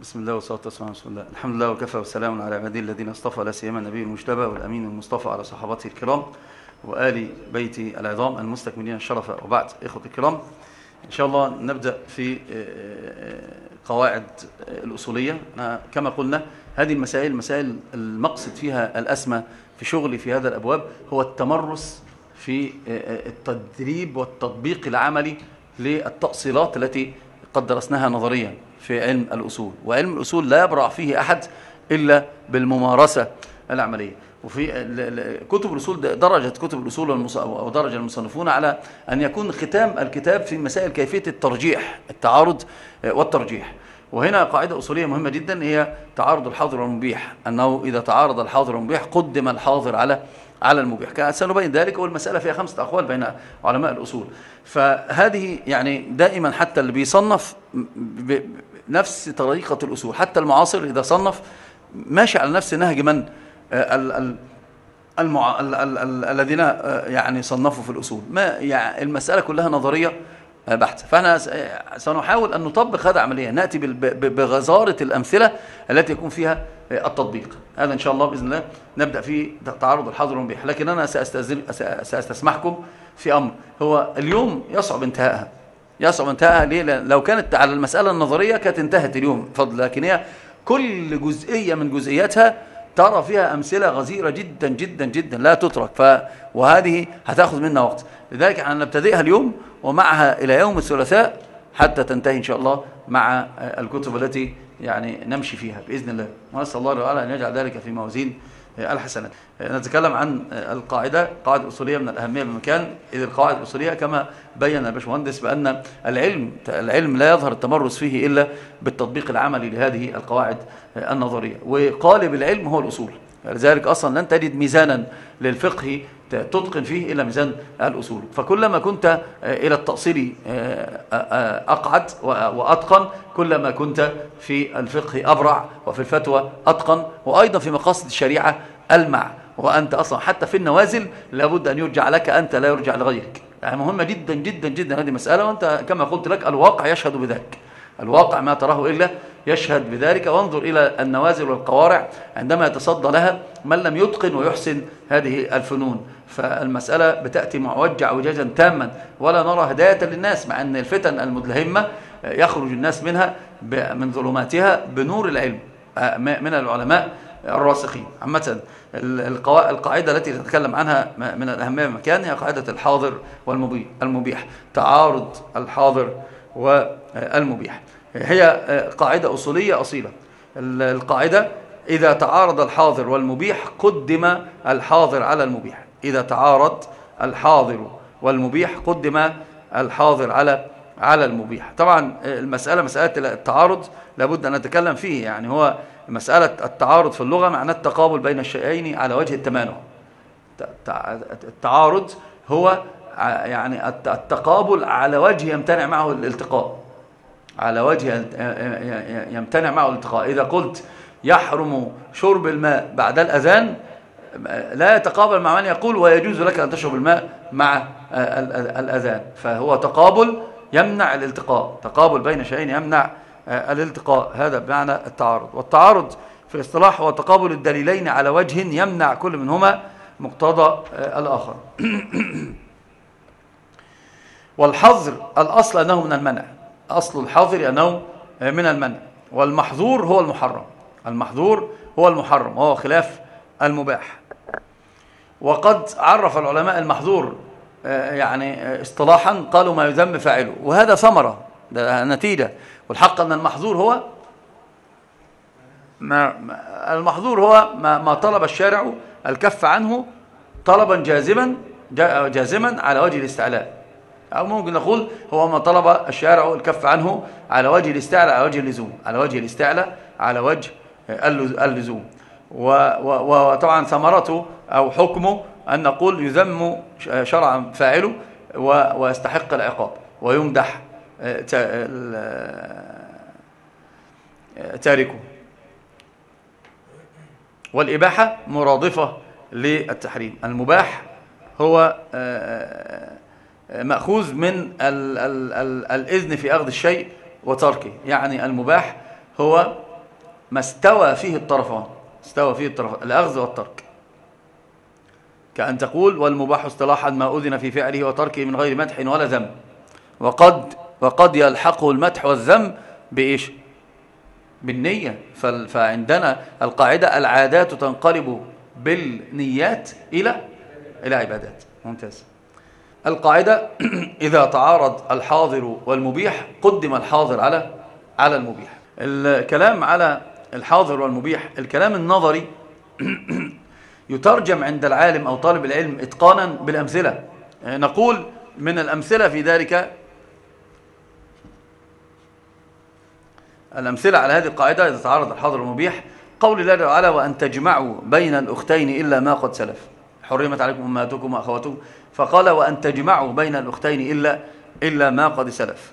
بسم الله والصلاة والسلام على رسول الله. الحمد لله وكفى والسلام على عباده الذين اصطفى لا سيما النبي المجتبى والأمين المصطفى على صحابته الكرام وآل بيت العظام المستكملين الشرف وبعد إخوة الكرام إن شاء الله نبدأ في قواعد الأصولية. كما قلنا هذه المسائل مسائل المقصد فيها الأسمى في شغلي في هذا الأبواب هو التمرس في التدريب والتطبيق العملي للتأصيلات التي قد درسناها نظريا. في علم الأصول وعلم الأصول لا يبرع فيه أحد إلا بالممارسة العملية. وفي كتب الأصول درجت كتب الأصول ودرج المصنفون على أن يكون ختام الكتاب في مسائل كيفية الترجيح التعارض والترجيح. وهنا قاعدة أصولية مهمة جدا هي تعارض الحاضر والمبيح. أنه إذا تعارض الحاضر والمبيح قدم الحاضر على على المبيح. سنبين ذلك والمسألة فيها خمسة أقوال بين علماء الأصول. فهذه يعني دائما حتى اللي بيصنف نفس طريقة الأصول. حتى المعاصر إذا صنف ماشي على نفس نهج من؟ المع... الذين يعني صنفوا في الأصول. ما يعني المسألة كلها نظرية بحتة. فإحنا سنحاول أن نطبق هذا عمليا نأتي بغزارة الأمثلة التي يكون فيها التطبيق. هذا إن شاء الله بإذن الله نبدأ في تعارض الحاضر والمبيح لكن أنا سأستسمحكم في أمر. هو اليوم يصعب انتهائها يصعب انتهائها ليه؟ لو كانت على المسألة النظرية كانت انتهت اليوم. فضل. لكن هي كل جزئية من جزئياتها ترى فيها أمثلة غزيرة جدا جدا جدا. لا تترك. ف... وهذه هتأخذ منا وقت. لذلك إحنا نبتدئها اليوم ومعها إلى يوم الثلاثاء حتى تنتهي إن شاء الله مع الكتب التي يعني نمشي فيها بإذن الله. ونسأل الله تعالى أن يجعل ذلك في موازين الحسنات نتكلم عن القاعدة قاعدة أصولية من الأهمية بالمكان إذ القاعدة الأصولية كما بين الباشمهندس بأن العلم العلم لا يظهر التمرس فيه إلا بالتطبيق العملي لهذه القواعد النظرية. وقالب العلم هو الأصول. لذلك أصلا لن تجد ميزانا للفقه تتقن فيه إلا ميزان الأصول. فكلما كنت إلى التأصيل أقعد وأتقن كلما كنت في الفقه أبرع وفي الفتوى أتقن. وأيضا في مقاصد الشريعة ألمع. وأنت أصلا حتى في النوازل لابد أن يرجع لك أنت لا يرجع لغيرك. يعني مهمة جدا جدا جدا هذه مسألة وأنت كما قلت لك الواقع يشهد بذلك. الواقع ما تراه إلا يشهد بذلك. وانظر إلى النوازل والقوارع عندما يتصدى لها من لم يتقن ويحسن هذه الفنون. فالمسألة بتأتي معوجة عوجاجا تاما. ولا نرى هداية للناس مع أن الفتن المدلهمة يخرج الناس منها من ظلماتها بنور العلم من العلماء الراسخين. عامة القاعدة التي نتكلم عنها من الأهمية مكان هي قاعدة الحاضر والمبيح تعارض الحاضر والمبيح. هي قاعدة أصولية أصيلة. القاعدة إذا تعارض الحاضر والمبيح قدم الحاضر على المبيح. إذا تعارض الحاضر والمبيح قدم الحاضر على على المبيح. طبعا المسألة مسألة التعارض لابد أن نتكلم فيه. يعني هو مسألة التعارض في اللغة معناه التقابل بين الشيئين على وجه التمانع. التعارض هو يعني التقابل على وجه يمتنع معه الالتقاء. على وجه يمتنع معه الالتقاء إذا قلت يحرم شرب الماء بعد الأذان لا يتقابل مع من يقول ويجوز لك أن تشرب الماء مع الأذان. فهو تقابل يمنع الالتقاء. تقابل بين شيئين يمنع الالتقاء. هذا بمعنى التعارض. والتعارض في الاصطلاح هو تقابل الدليلين على وجه يمنع كل منهما مقتضى الآخر. والحظر الأصل أنه من المنع. أصل الحظر أنه من المنع والمحظور هو المحرم. المحظور هو المحرم وهو خلاف المباح. وقد عرف العلماء المحظور يعني اصطلاحا قالوا ما يذم فاعله. وهذا ثمرة ده نتيجة. والحق أن المحظور هو ما المحظور هو ما, ما طلب الشارع الكف عنه طلبا جازما جازما على وجه الاستعلاء. أو ممكن نقول هو ما طلب الشارع الكف عنه على وجه الاستعلاء على وجه اللزوم على وجه الاستعلاء على وجه اللزوم. وطبعا ثمرته أو حكمه أن نقول يذم شرعا فاعله ويستحق العقاب ويمدح تاركه. والإباحة مرادفة للتحريم. المباح هو مأخوذ من ال ال ال الإذن في أخذ الشيء وتركه. يعني المباح هو ما استوى فيه الطرفان. استوى فيه الطرفان الأخذ والترك. كأن تقول والمباح اصطلاحا ما أذن في فعله وتركه من غير مدح ولا ذم. وقد وقد يلحقه المدح والذم بإيش؟ بالنية. فعندنا القاعدة العادات تنقلب بالنيات إلى إلى عبادات. ممتاز. القاعدة إذا تعارض الحاضر والمبيح قدم الحاضر على على المبيح. الكلام على الحاضر والمبيح الكلام النظري يترجم عند العالم أو طالب العلم إتقانا بالأمثلة. نقول من الأمثلة في ذلك الأمثلة على هذه القاعدة إذا تعارض الحاضر والمبيح قول الله تعالى وأن تجمعوا بين الأختين إلا ما قد سلف. حرمت عليكم أمهاتكم وأخواتكم فقال وأن تجمعوا بين الأختين إلا, إلا ما قد سلف.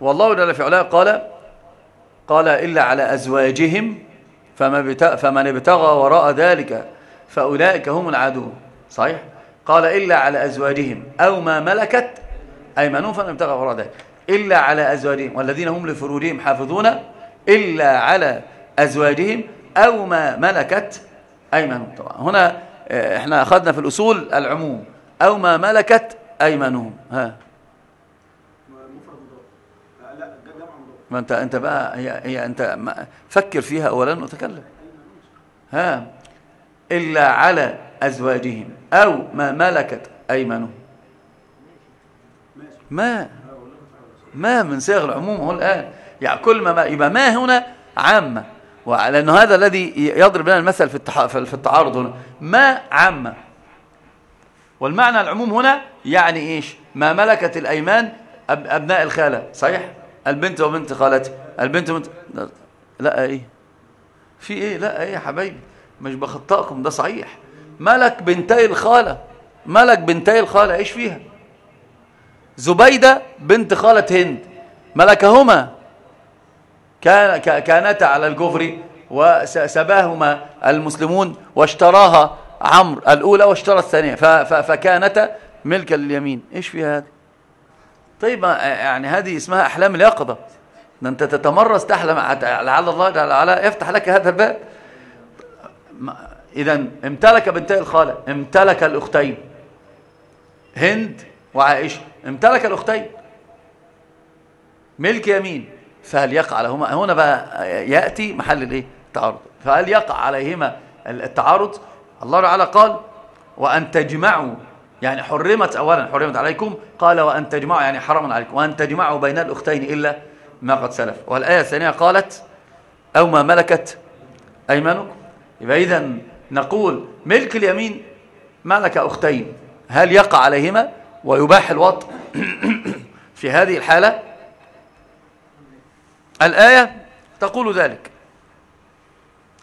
والله جل في علاه قال قال إلا على أزواجهم فمن ابتغى وراء ذلك فأولئك هم العادون. صحيح؟ قال إلا على أزواجهم. أو ما ملكت أيمانهم فمن ابتغى وراء ذلك. إلا على أزواجهم. والذين هم لفروجهم حافظون. إلا على أزواجهم. أو ما ملكت أيمانهم. طبعا. هنا إحنا أخذنا في الأصول العموم. أو ما ملكت أيمانهم. ها. ما أنت أنت بقى هي هي أنت فكر فيها اولا وتكلم. ها. إلا على أزواجهم أو ما ملكت أيمانهم. ما. ما من صيغ العموم هو الآن. يعني كل ما يبقى ما هنا عامة. لأنه هذا الذي يضرب لنا المثل في في التعارض هنا. ما عامة. والمعنى العموم هنا يعني إيش؟ ما ملكت الأيمان أبناء الخالة. صحيح؟ البنت وبنت خالتي البنت وبنت لا إيه؟ في إيه؟ لا إيه يا حبايبي؟ مش بخطئكم ده صحيح. ملك بنتي الخالة. ملك بنتي الخالة إيش فيها؟ زبيدة بنت خالة هند. ملكهما كان كانتا على الكفر وسباهما المسلمون واشتراها عمرو الأولى واشترى الثانية. فكانتا ملكا لليمين. إيش في هذا طيب يعني هذه اسمها أحلام اليقظة. ده أنت تتمرس تحلم. لعل الله وعلا يفتح لك هذا الباب. إذا امتلك بنتي الخالة امتلك الأختين. هند وعائشة امتلك الأختين. ملك يمين. فهل يقع لهما؟ هنا بقى يأتي محل الإيه؟ التعارض. فهل يقع عليهما التعارض؟ الله تعالى قال وأن تجمعوا. يعني حرمت أولا حرمت عليكم. قال وأن تجمعوا. يعني حرم عليكم. وأن تجمعوا بين الأختين إلا ما قد سلف. والآية الثانية قالت أو ما ملكت أيمانكم. يبقى إذا نقول ملك اليمين ملك أختين. هل يقع عليهما ويباح الوطء في هذه الحالة؟ الآية تقول ذلك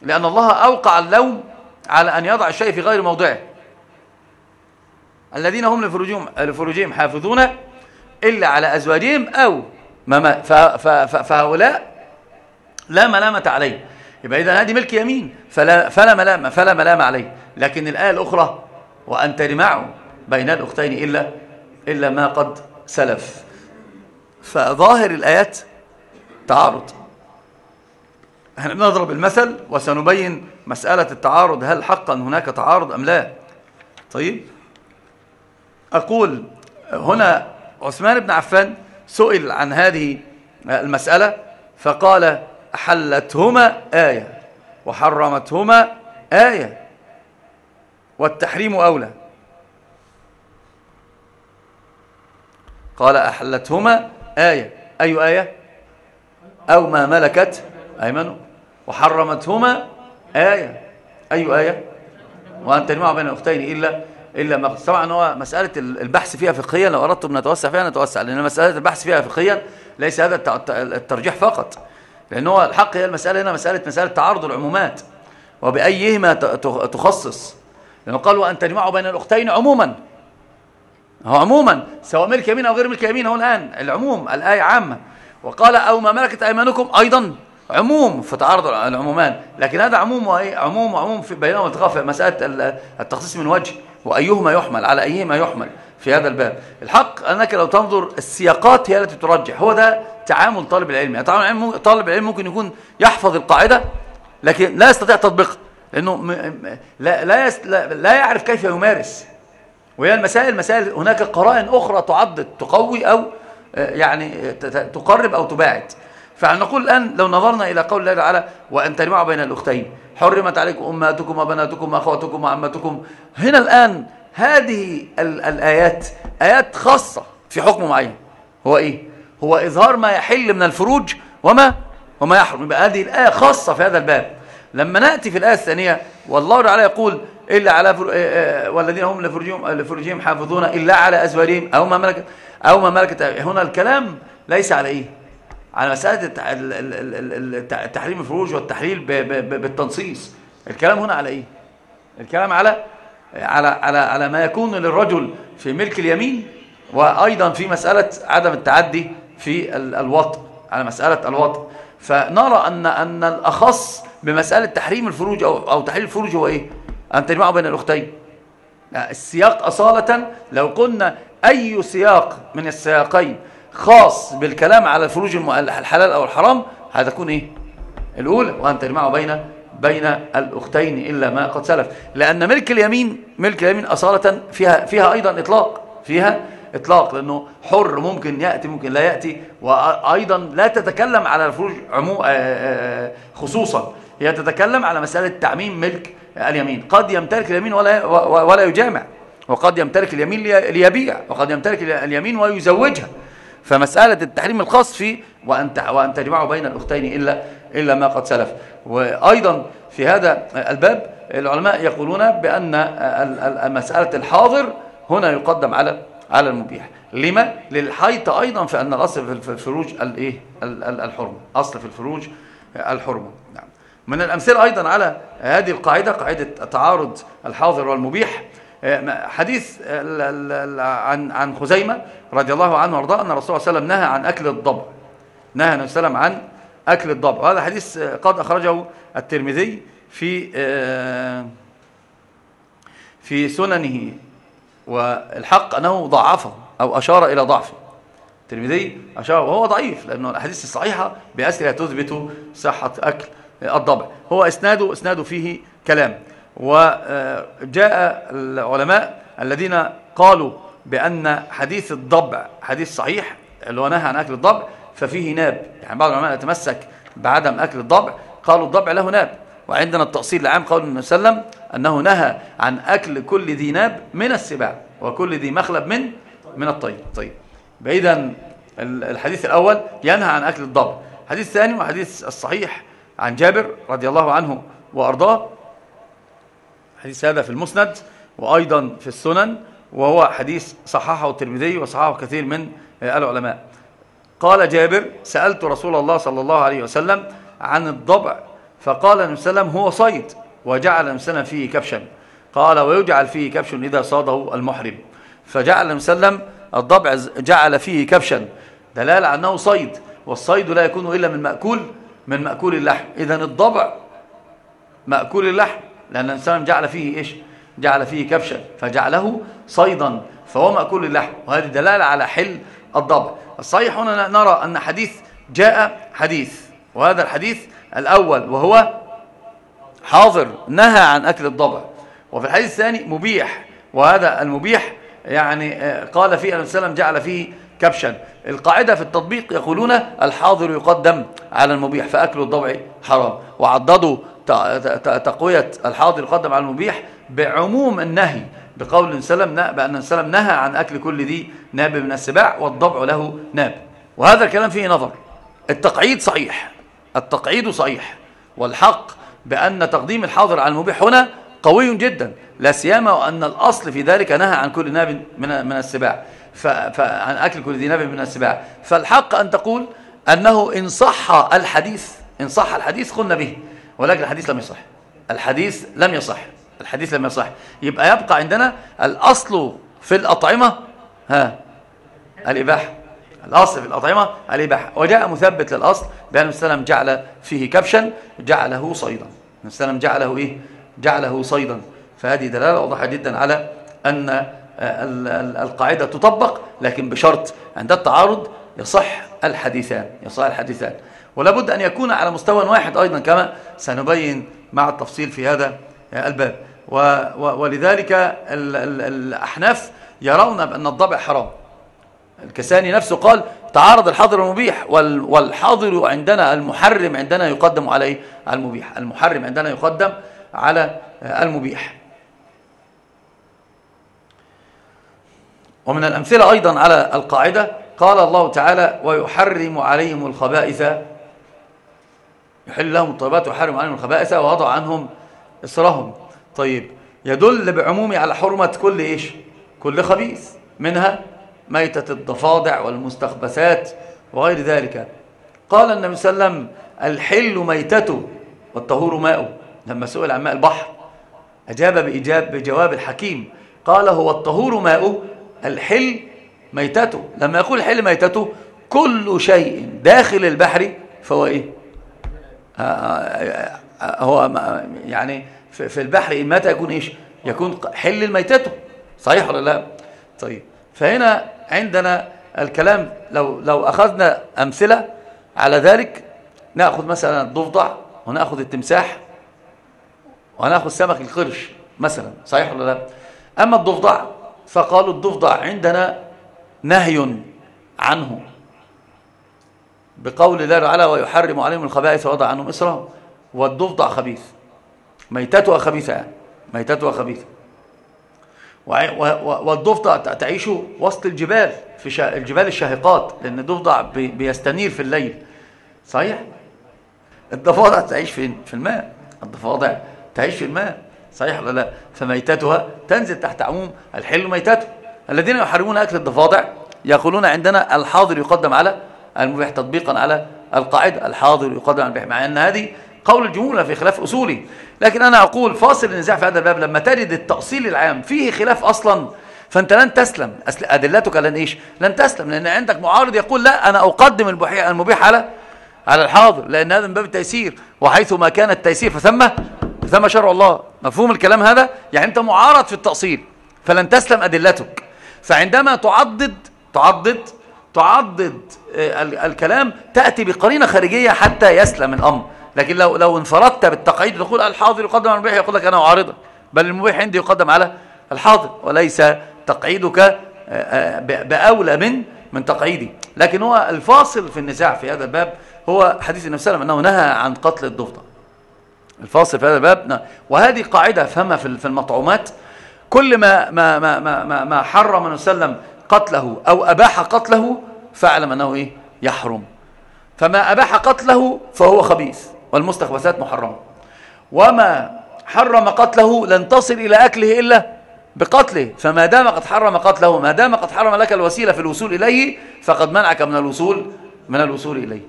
لأن الله أوقع اللوم على أن يضع الشيء في غير موضعه. الذين هم لفروجهم, لفروجهم حافظون إلا على أزواجهم أو فهؤلاء لا ملامة عليه. يبقى إذا هذه ملك يمين فلا, فلا, ملامة فلا ملامة عليه. لكن الآية الأخرى وأن تجمعوا بين الأختين إلا, إلا ما قد سلف. فظاهر الآيات تعارض. إحنا بنضرب المثل وسنبين مسألة التعارض هل حقا هناك تعارض أم لا؟ طيب. أقول هنا عثمان بن عفان سئل عن هذه المسألة فقال حلتهما آية وحرمتهما آية والتحريم أولى. قال أحلتهما آية. أي آية؟ أو ما ملكت أيمنه وحرمتهما آية. أي آية. وأن تجمع بين الأختين إلا إلا ما طبعا هو مسألة البحث فيها فقهيا لو أردتم نتوسع فيها نتوسع لأن مسألة البحث فيها فقهيا ليس هذا الترجيح فقط. لأن هو الحق هي المسألة هنا مسألة مسألة تعارض العمومات وبأيهما تخصص. لأنه قال وأن تجمعوا بين الأختين عموما. هو عموما سواء ملك يمين أو غير ملك يمين هو الآن العموم الآية عامة. وقال أو ما ملكت أيمانكم أيضا. عموم في تعارض العمومان. لكن هذا عموم وإيه عموم وعموم بينهما التقاء مسألة التخصيص من وجه وأيهما يحمل على أيهما يحمل في هذا الباب. الحق أنك لو تنظر السياقات هي التي ترجح. هو ده تعامل طالب العلم. يعني طالب العلم ممكن يكون يحفظ القاعدة لكن لا يستطيع تطبيقها. لأنه لا, لا, لا يعرف كيف يمارس. وهي المسائل مسائل هناك قرائن أخرى تعضد تقوي أو آه، يعني تقرب أو تباعد. فنقول الآن لو نظرنا إلى قول الله تعالى وأن تجمعوا بين الأختين حرمت عليكم أمهاتكم وبناتكم وأخواتكم وعماتكم هنا الآن هذه الآيات آيات خاصة في حكم معين. هو إيه؟ هو إظهار ما يحل من الفروج وما وما يحرم. يبقى هذه الآية خاصة في هذا الباب. لما نأتي في الآية الثانية والله تعالى يقول إلا على فر... آه، آه، والذين هم لفرجهم لفرجهم حافظون إلا على أزواجهم أو ما ملكت أو ما ملكت هنا الكلام ليس على إيه؟ على مسألة تحريم الفروج والتحليل بالتنصيص. الكلام هنا على إيه؟ الكلام على على على على ما يكون للرجل في ملك اليمين وأيضا في مسألة عدم التعدي في الوطء على مسألة الوطء. فنرى أن أن الأخص بمسألة تحريم الفروج أو, أو تحليل الفروج هو إيه؟ أن تجمعوا بين الأختين. السياق أصالة لو قلنا أي سياق من السياقين خاص بالكلام على الفروج الحلال أو الحرام هتكون إيه؟ الأولى وأن تجمعوا بين بين الأختين إلا ما قد سلف. لأن ملك اليمين ملك اليمين أصالة فيها, فيها أيضا إطلاق فيها إطلاق لأنه حر ممكن يأتي ممكن لا يأتي وأيضا لا تتكلم على الفروج عمو خصوصا. هي تتكلم على مسألة تعميم ملك اليمين. قد يمتلك اليمين ولا ولا يجامع وقد يمتلك اليمين ليبيع وقد يمتلك اليمين ويزوجها فمسألة التحريم الخاص في وأن وأن تجمعوا بين الأختين إلا إلا ما قد سلف. وأيضا في هذا الباب العلماء يقولون بأن مسألة الحاضر هنا يقدم على على المبيح. لما؟ للحيط أيضا في أن الأصل في الفروج الإيه الحرمة. أصل في الفروج الحرمة. نعم. من الأمثلة أيضا على هذه القاعدة قاعدة تعارض الحاضر والمبيح حديث عن عن خزيمة رضي الله عنه وأرضاه أن الرسول صلى الله عليه وسلم نهى عن أكل الضبع. نهى النبي صلى الله عليه وسلم عن أكل الضبع. وهذا حديث قد أخرجه الترمذي في في سننه. والحق أنه ضعفه أو أشار إلى ضعفه. الترمذي أشار وهو ضعيف لأنه الأحاديث الصحيحة بأسرها تثبت صحة أكل الضبع. هو إسناده إسناده فيه كلام. وجاء العلماء الذين قالوا بأن حديث الضبع حديث صحيح اللي هو نهى عن أكل الضبع ففيه ناب. يعني بعض العلماء يتمسك بعدم أكل الضبع قالوا الضبع له ناب. وعندنا التأصيل العام قول النبي صلى الله عليه وسلم أنه نهى عن أكل كل ذي ناب من السباع وكل ذي مخلب من من الطيب. طيب. بعيدا الحديث الأول ينهى عن أكل الضبع. الحديث الثاني وحديث الصحيح عن جابر رضي الله عنه وأرضاه حديث هذا في المسند وأيضا في السنن وهو حديث صححه الترمذي وصححه كثير من العلماء. قال جابر سألت رسول الله صلى الله عليه وسلم عن الضبع فقال النبي صلى الله عليه وسلم هو صيد وجعل النبي صلى الله عليه وسلم فيه كبشا. قال ويجعل فيه كبش إذا صاده المحرم. فجعل النبي صلى الله عليه وسلم الضبع جعل فيه كبشا. دلالة أنه صيد والصيد لا يكون إلا من مأكول من مأكول اللحم. إذا الضبع مأكول اللحم. لأن الإنسان جعل فيه إيش؟ جعل فيه كبشا فجعله صيدا فهو مأكول اللحم وهذه دلالة على حل الضبع. الصحيح هنا نرى أن حديث جاء حديث وهذا الحديث الأول وهو حاضر نهى عن أكل الضبع. وفي الحديث الثاني مبيح وهذا المبيح يعني آه، قال فيه النبي صلى الله عليه وسلم جعل فيه كبشا. القاعدة في التطبيق يقولون الحاضر يقدم على المبيح فأكل الضبع حرام. وعضدوا تقوية الحاضر يقدم على المبيح بعموم النهي بقول السلام بأن السلام نهى عن أكل كل ذي ناب من السباع والضبع له ناب. وهذا الكلام فيه نظر. التقعيد صحيح التقعيد صحيح والحق بأن تقديم الحاضر على المبيح هنا قوي جدا لا سيما وأن الأصل في ذلك نهى عن كل ناب من من السباع فعن أكل كل ذي ناب من السباع. فالحق أن تقول أنه إن صح الحديث إن صح الحديث قلنا به. ولكن الحديث لم يصح. الحديث لم يصح. الحديث لم يصح. يبقى يبقى عندنا الأصل في الأطعمة ها الإباحة. الأصل في الأطعمة الإباحة. وجاء مثبت للأصل بأن السلام جعل فيه كبشا جعله صيدا. السلام جعله إيه؟ جعله صيدا. فهذه دلالة واضحة جدا على أن القاعدة تطبق لكن بشرط عند التعارض يصح الحديثان يصح الحديثان. ولا بد أن يكون على مستوى واحد أيضا كما سنبين مع التفصيل في هذا الباب. ولذلك الأحناف يرون بأن الضبع حرام. الكساني نفسه قال تعارض الحاضر والمبيح والحاضر عندنا المحرم عندنا يقدم على على المبيح. المحرم عندنا يقدم على المبيح. ومن الأمثلة أيضا على القاعدة قال الله تعالى ويحرم عليهم الخبائث يحل لهم الطيبات ويحرم عليهم الخبائث ووضع عنهم إصرهم. طيب يدل بعمومي على حرمة كل إيش؟ كل خبيث منها ميتة الضفادع والمستخبثات وغير ذلك. قال النبي صلى الله عليه وسلم الحل ميتته والطهور ماؤه. لما سئل عن ماء البحر أجاب بإجاب بجواب الحكيم قال هو الطهور ماؤه الحل ميتته. لما يقول الحل ميتته كل شيء داخل البحر فهو إيه؟ هو يعني في البحر متى يكون إيش؟ يكون حل الميتته. صحيح ولا لا؟ طيب فهنا عندنا الكلام لو لو أخذنا أمثلة على ذلك نأخذ مثلا الضفدع ونأخذ التمساح ونأخذ سمك القرش مثلا صحيح ولا لا؟ أما الضفدع فقالوا الضفدع عندنا نهي عنه. بقول الله تعالى ويحرم عليهم الخبائث ووضع عنهم إسرهم والضفدع خبيث. ميتتها خبيثة يعني. ميتتها خبيثة. والضفدع تعيش وسط الجبال في الجبال الشاهقات لأن الضفدع بيستنير في الليل. صحيح؟ الضفادع تعيش فين في الماء. الضفادع تعيش في الماء. صحيح ولا لا؟ فميتتها تنزل تحت عموم الحل ميتته الذين يحرمون أكل الضفادع يقولون عندنا الحاضر يقدم على المبيح تطبيقا على القاعدة الحاضر يقدم على المبيح مع أن هذه قول الجمهور في خلاف أصولي. لكن أنا أقول فاصل النزاع في هذا الباب لما تجد التأصيل العام فيه خلاف أصلا فأنت لن تسلم. أدلتك لن إيش؟ لن تسلم لأن عندك معارض يقول لا أنا أقدم المبيح على على الحاضر لأن هذا من باب التيسير. وحيث ما كان التيسير فثم ثم شرع الله. مفهوم الكلام هذا؟ يعني أنت معارض في التأصيل فلن تسلم أدلتك. فعندما تعضد تعضد تعضد آه، الكلام تأتي بقرينة خارجية حتى يسلم الأمر. لكن لو لو انفردت بالتقعيد تقول الحاضر يقدم على المبيح يقول لك أنا أعارضك. بل المبيح عندي يقدم على الحاضر وليس تقعيدك آه، آه، بأولى من من تقعيدي. لكن هو الفاصل في النزاع في هذا الباب هو حديث النبي صلى الله عليه وسلم أنه نهى عن قتل الضفدع. الفاصل في هذا الباب وهذه قاعدة فهمها في المطعومات. كل ما ما ما ما ما حرم النبي صلى الله عليه وسلم قتله أو أباح قتله فاعلم أنه إيه؟ يحرم. فما أباح قتله فهو خبيث والمستخبثات محرمة. وما حرم قتله لن تصل إلى أكله إلا بقتله. فما دام قد حرم قتله ما دام قد حرم لك الوسيلة في الوصول إليه فقد منعك من الوصول من الوصول إليه.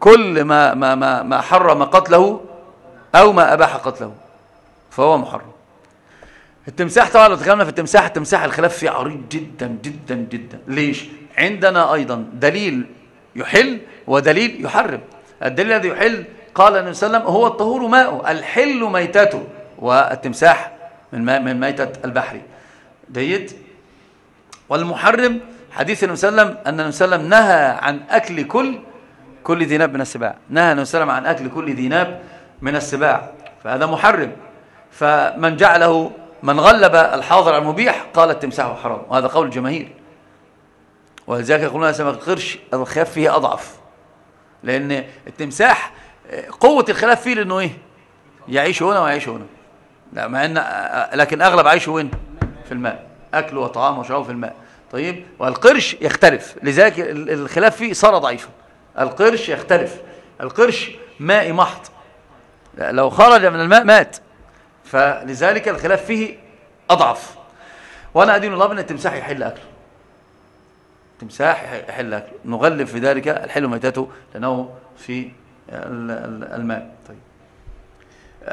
كل ما ما ما ما حرم قتله أو ما أباح قتله فهو محرم. التمساح طبعا لو تكلمنا في التمساح التمساح الخلاف فيه عريض جدا جدا جدا. ليش؟ عندنا أيضا دليل يحل ودليل يحرم. الدليل الذي يحل قال النبي صلى الله عليه وسلم هو الطهور ماءه الحل ميتته والتمساح من من ميتة البحر. جيد؟ والمحرم حديث النبي صلى الله عليه وسلم أن النبي صلى الله عليه وسلم نهى عن أكل كل كل ذي من السباع. نهى النبي صلى الله عليه وسلم عن أكل كل ذي من السباع. فهذا محرم. فمن جعله من غلب الحاضر المبيح قال التمساح حرام وهذا قول الجماهير. ولذلك يقولون سمك القرش الخلاف فيه أضعف لأن التمساح قوة الخلاف فيه لأنه إيه؟ يعيش هنا ويعيش هنا. لا مع أن لكن أغلب عيشه وين؟ في الماء. أكله وطعامه وشرابه في الماء. طيب؟ والقرش يختلف. لذلك الخلاف فيه صار ضعيفا القرش يختلف. القرش ماء محض. لو خرج من الماء مات. فلذلك الخلاف فيه أضعف. وأنا أدين الله بأن التمساح يحل أكله. تمساح يحل أكله. نغلب في ذلك الحل ميتته لأنه في الماء. طيب.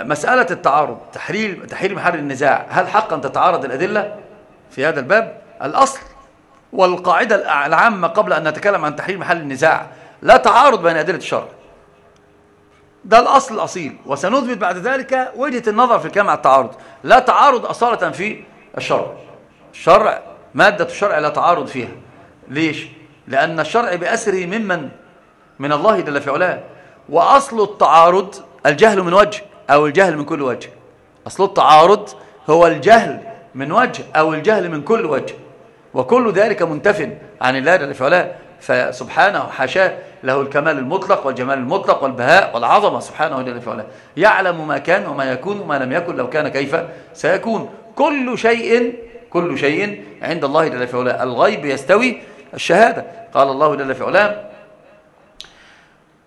مسألة التعارض تحرير تحرير محل النزاع هل حقا تتعارض الأدلة في هذا الباب؟ الأصل والقاعدة العامة قبل أن نتكلم عن تحرير محل النزاع. لا تعارض بين أدلة الشرع. ده الأصل الأصيل. وسنثبت بعد ذلك وجهة النظر في الكلام عن التعارض. لا تعارض أصالة في الشرع. الشرع مادة الشرع لا تعارض فيها. ليش؟ لأن الشرع بأسره ممن؟ من الله جل في علاه. وأصل التعارض الجهل من وجه أو الجهل من كل وجه. أصل التعارض هو الجهل من وجه أو الجهل من كل وجه. وكل ذلك منتف عن الله جل في علاه. فسبحانه حاشاه له الكمال المطلق والجمال المطلق والبهاء والعظمة. سبحانه جل في علاه يعلم ما كان وما يكون وما لم يكن لو كان كيف سيكون. كل شيء كل شيء عند الله جل في علاه الغيب يستوي. الشهادة. قال الله جل في علاه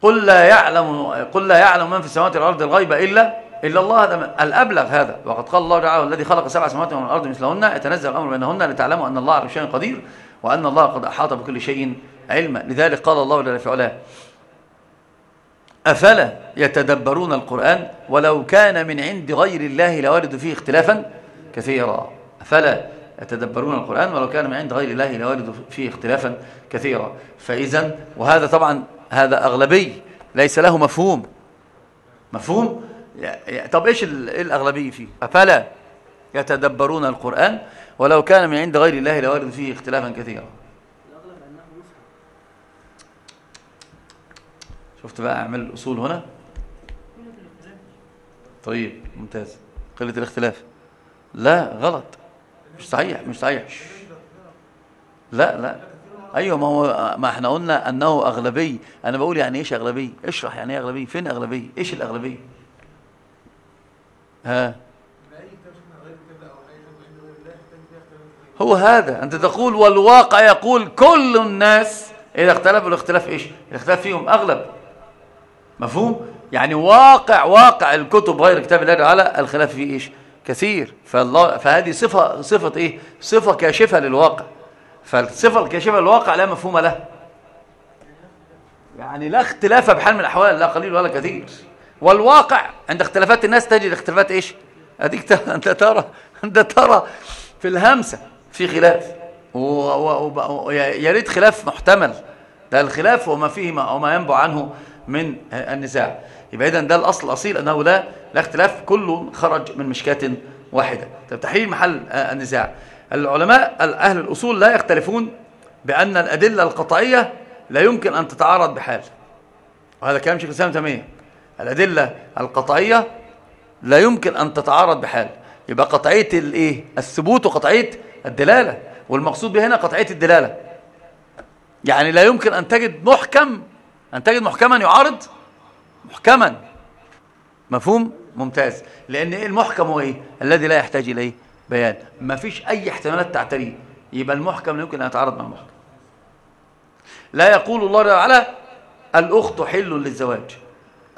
قل لا يعلم قل لا يعلم من في السماوات والأرض الغيب إلا إلا الله. هذا الأبلغ هذا. وقد قال الله تعالى الذي خلق سبع سماوات من الأرض مثلهن يتنزل الأمر بينهن لتعلموا أن الله على شيء قدير وأن الله قد أحاط بكل شيء علما لذلك قال الله جل في علاه أفلا يتدبرون القرآن ولو كان من عند غير الله لوارد فيه اختلافا كثيرا. أفلا يتدبرون القرآن ولو كان من عند غير الله لوارد فيه اختلافا كثيرا. فإذا وهذا طبعا هذا أغلبي ليس له مفهوم. مفهوم؟ طب إيش الأغلبية فيه؟ أفلا يتدبرون القرآن ولو كان من عند غير الله لوارد فيه اختلافا كثيرا. شفت بقى اعمل الأصول هنا؟ طيب ممتاز. قلة الاختلاف. لا غلط. مش صحيح مش صحيح. لا لا. أيوه ما هو ما إحنا قلنا أنه أغلبي. أنا بقول يعني إيش أغلبي؟ اشرح يعني إيه أغلبي؟ فين أغلبي؟ إيش الاغلبيه ها؟ هو هذا. أنت تقول والواقع يقول كل الناس. إذا اختلفوا الاختلاف إيش؟ الاختلاف فيهم أغلب. مفهوم؟ يعني واقع واقع الكتب غير كتاب الله تعالى الخلاف فيه إيش؟ كثير. فالله فهذه صفة صفة إيه؟ صفة كاشفة للواقع. فالصفة الكاشفة للواقع لا مفهوم له. يعني لا اختلاف بحال من الأحوال لا قليل ولا كثير. والواقع عند اختلافات الناس تجد اختلافات إيش؟ اديك أنت ترى أنت ترى في الهمسة في خلاف. ويا ريت خلاف محتمل. ده الخلاف وما فيه ما وما ينبع عنه. من النزاع يبقى اذا ده الأصل الأصيل أنه لا لا اختلاف كله خرج من مشكاة واحدة. طب تحليل محل النزاع العلماء أهل الأصول لا يختلفون بأن الأدلة القطعية لا يمكن أن تتعارض بحال. وهذا كلام شيخ الإسلام تيمية. الأدلة القطعية لا يمكن أن تتعارض بحال. يبقى قطعية الإيه؟ الثبوت وقطعية الدلالة. والمقصود بهنا قطعية الدلالة. يعني لا يمكن أن تجد محكم أن تجد محكما يعارض؟ محكما. مفهوم؟ ممتاز. لأن إيه المحكم هو إيه؟ الذي لا يحتاج إليه بيان. ما فيش أي احتمالات تعتريه يبقى المحكم لا يمكن أن يتعارض مع المحكم. لا يقول الله تعالى الأخت حل للزواج.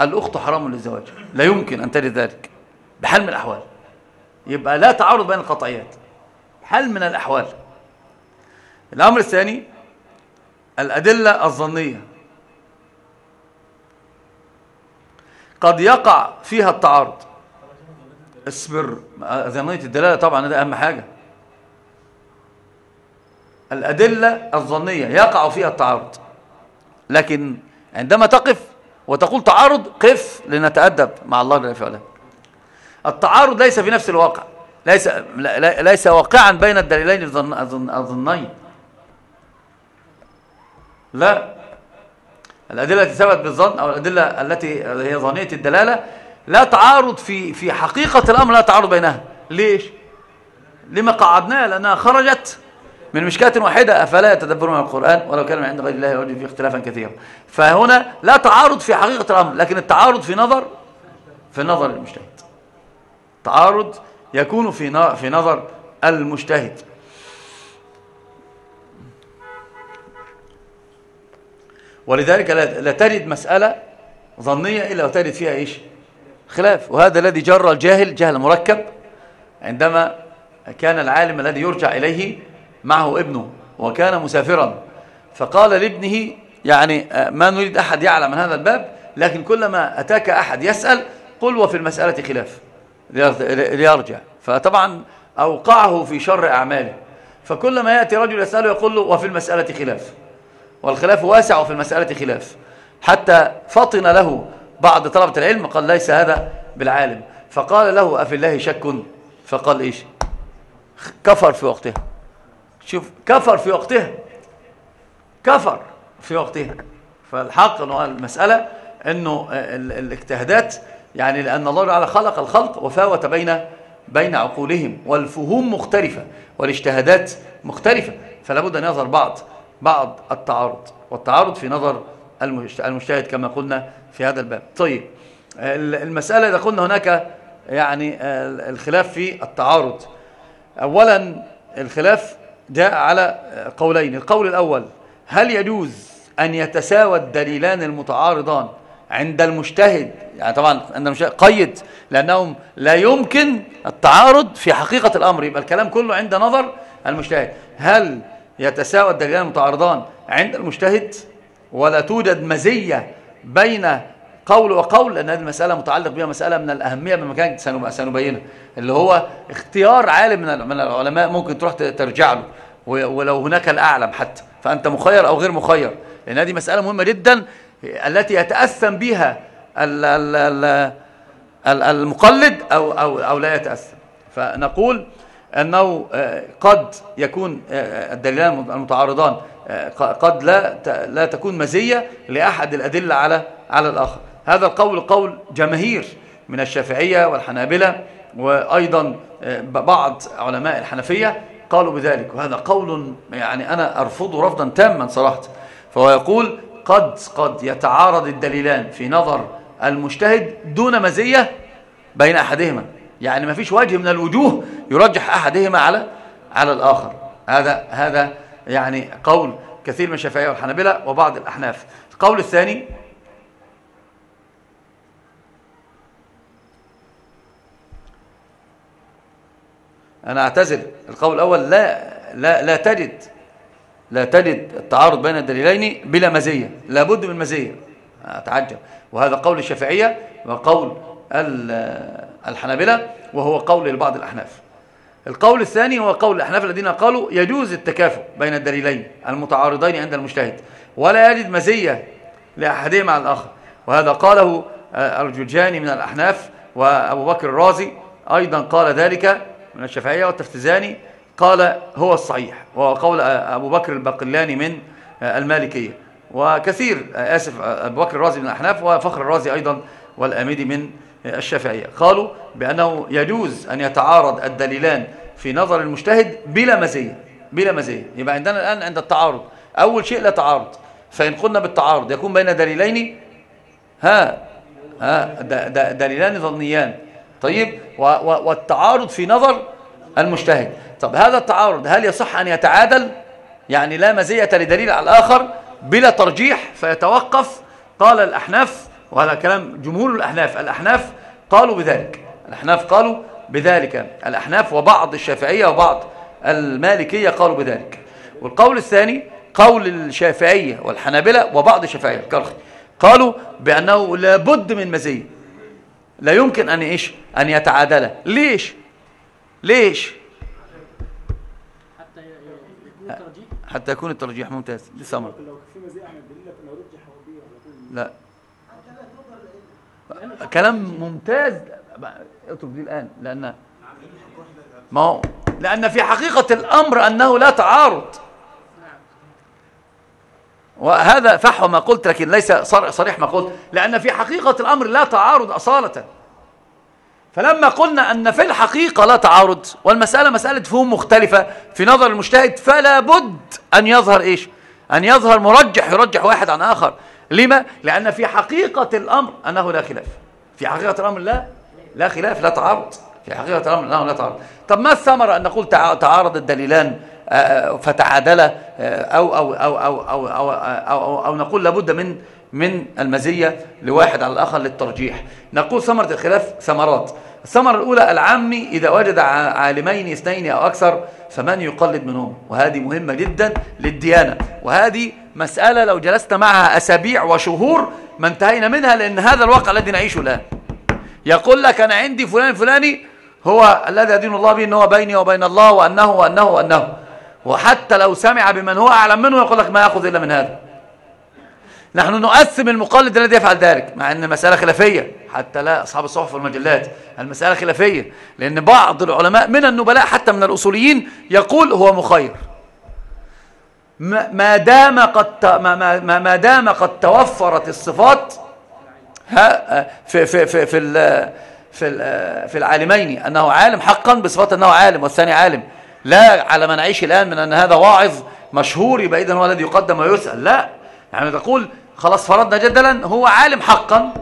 الأخت حرام للزواج. لا يمكن أن تجد ذلك. بحال من الأحوال. يبقى لا تعارض بين القطعيات. حل من الأحوال. الأمر الثاني الأدلة الظنية. قد يقع فيها التعارض. اصبر. ظنية الدلالة طبعا ده أهم حاجة. الأدلة الظنية يقع فيها التعارض. لكن عندما تقف وتقول تعارض قف لنتأدب مع الله جل وعلا. التعارض ليس في نفس الواقع. ليس ليس واقعا بين الدليلين الظنين. لا. الأدلة التي ثبت بالظن أو الأدلة التي هي ظنية الدلالة لا تعارض في في حقيقة الأمر لا تعارض بينها. ليش؟ لما قعدناها لأنها خرجت من مشكاة واحدة أفلا يتدبرون القرآن ولو كان من عند غير الله يوجد فيه اختلافا كثيرا. فهنا لا تعارض في حقيقة الأمر لكن التعارض في نظر في نظر المجتهد. تعارض يكون في في نظر المجتهد. ولذلك لا ترد مسألة ظنية إلا وترد فيها إيش؟ خلاف. وهذا الذي جر الجاهل جهل مركب عندما كان العالم الذي يرجع إليه معه ابنه وكان مسافرا. فقال لابنه يعني ما نريد أحد يعلم من هذا الباب لكن كلما أتاك أحد يسأل قل وفي المسألة خلاف. ليرجع. فطبعا أوقعه في شر أعماله. فكلما يأتي رجل يسأله يقول له وفي المسألة خلاف. والخلاف واسع وفي المسألة خلاف. حتى فطن له بعض طلبة العلم قال ليس هذا بالعالم. فقال له أفي الله شك؟ فقال إيش؟ كفر في وقتها شوف كفر في وقتها كفر في وقتها فالحق إنه المسألة إنه الاجتهادات يعني لأن الله تعالى خلق الخلق وفاوت بين بين عقولهم والفهوم مختلفة والاجتهادات مختلفة. فلا بد أن يظهر بعض بعض التعارض والتعارض في نظر المجتهد كما قلنا في هذا الباب. طيب المسألة إذا قلنا هناك يعني الخلاف في التعارض. أولا الخلاف جاء على قولين. القول الأول هل يجوز أن يتساوى الدليلان المتعارضان عند المجتهد؟ يعني طبعا عند المجتهد قيد لأنهم لا يمكن التعارض في حقيقة الأمر. يبقى الكلام كله عند نظر المجتهد. هل يتساوى الدليلان المتعارضان. عند المجتهد ولا توجد مزية بين قول وقول لأن هذه المسألة متعلق بها مسألة من الأهمية بمكان سنبينها اللي هو اختيار عالم من العلماء ممكن تروح ترجع له. ولو هناك الأعلم حتى. فأنت مخير أو غير مخير. لأن هذه مسألة مهمة جدا التي يتأثم بها المقلد أو, أو, أو لا يتأثم. فنقول أنه آه، قد يكون آه، الدليلان المتعارضان آه، قد لا لا تكون مزية لأحد الأدلة على على الآخر. هذا القول قول جماهير من الشافعية والحنابلة وأيضا بعض علماء الحنفية قالوا بذلك. وهذا قول يعني أنا أرفضه رفضا تاما صراحة. فهو يقول قد قد يتعارض الدليلان في نظر المجتهد دون مزية بين أحدهما. يعني ما فيش وجه من الوجوه يرجح أحدهما على على الآخر. هذا هذا يعني قول كثير من الشافعية والحنابلة وبعض الأحناف. القول الثاني أنا أعتذر. القول الأول لا لا لا تجد لا تجد التعارض بين الدليلين بلا مزية. لابد من مزية. أتعجب. وهذا قول الشافعية وقول الحنابلة وهو قول لبعض الأحناف. القول الثاني هو قول الأحناف الذين قالوا يجوز التكافؤ بين الدليلين المتعارضين عند المجتهد ولا يجد مزية لأحدهما على الآخر. وهذا قاله الجرجاني من الأحناف وأبو بكر الرازي أيضا قال ذلك من الشافعية والتفتزاني. قال هو الصحيح وهو قول أبو بكر البقلاني من المالكية. وكثير آسف أبو بكر الرازي من الأحناف وفخر الرازي أيضا والأميدي من الشافعية. قالوا بأنه يجوز أن يتعارض الدليلان في نظر المجتهد بلا مزية بلا مزية. يبقى عندنا الآن عند التعارض. أول شيء لا تعارض. فإن قلنا بالتعارض يكون بين دليلين ها ها دليلان ظنيان. طيب والتعارض في نظر المجتهد. طب هذا التعارض هل يصح أن يتعادل؟ يعني لا مزية لدليل على الآخر بلا ترجيح فيتوقف قال الأحناف وهذا كلام جمهور الأحناف. الأحناف قالوا بذلك. الأحناف قالوا بذلك. الأحناف وبعض الشافعية وبعض المالكية قالوا بذلك. والقول الثاني قول الشافعية والحنابلة وبعض الشافعية. الكرخي قالوا بأنه لابد من مزية. لا يمكن أن إيش؟ أن يتعادل. ليش؟ ليش؟ حتى يكون الترجيح. حتى يكون الترجيح ممتاز. دي ثمره لو في مزية إحنا لو رجح لا. كلام ممتاز. اترك دي الآن لأن ما هو؟ لأن في حقيقة الأمر أنه لا تعارض. وهذا فحوى ما قلت لكن ليس صريح ما قلت. لأن في حقيقة الأمر لا تعارض أصالة. فلما قلنا أن في الحقيقة لا تعارض والمسألة مسألة فهم مختلفة في نظر المجتهد فلا بد أن يظهر إيش؟ أن يظهر مرجح يرجح واحد عن آخر. لما؟ لأن في حقيقة الأمر أنه لا خلاف. في حقيقة الأمر لا لا خلاف لا تعارض. في حقيقة الأمر أنه لا تعارض. طب ما الثمرة أن نقول تعارض الدليلان فتعادلا أو أو أو أو أو أو, أو, أو نقول لابد من من المزية لواحد على الآخر للترجيح. نقول ثمرة الخلاف ثمرات. الثمرة الأولى العامي إذا وجد عالمين اثنين أو أكثر فمن يقلد منهم؟ وهذه مهمة جدا للديانة. وهذه مسألة لو جلسنا معها أسابيع وشهور ما انتهينا منها لأن هذا الواقع الذي نعيشه الآن. يقول لك أنا عندي فلان فلاني هو الذي يدين الله به أنه بيني وبين الله وأنه وأنه وأنه. وحتى لو سمع بمن هو أعلم منه يقول لك ما يأخذ إلا من هذا. نحن نؤثم المقلد الذي يفعل ذلك مع أن المسألة خلافية. حتى لا أصحاب الصحف والمجلات المسألة خلافية. لأن بعض العلماء من النبلاء حتى من الأصوليين يقول هو مخير. ما دام قد ما, ما, دام قد توفرت الصفات ها في في في في في, في العالمين أنه عالم حقا بصفات أنه عالم والثاني عالم. لا على ما نعيش الآن من أن هذا واعظ مشهور يبقى اذا هو الذي يقدم ويسال لا يعني تقول خلاص فرضنا جدلا هو عالم حقا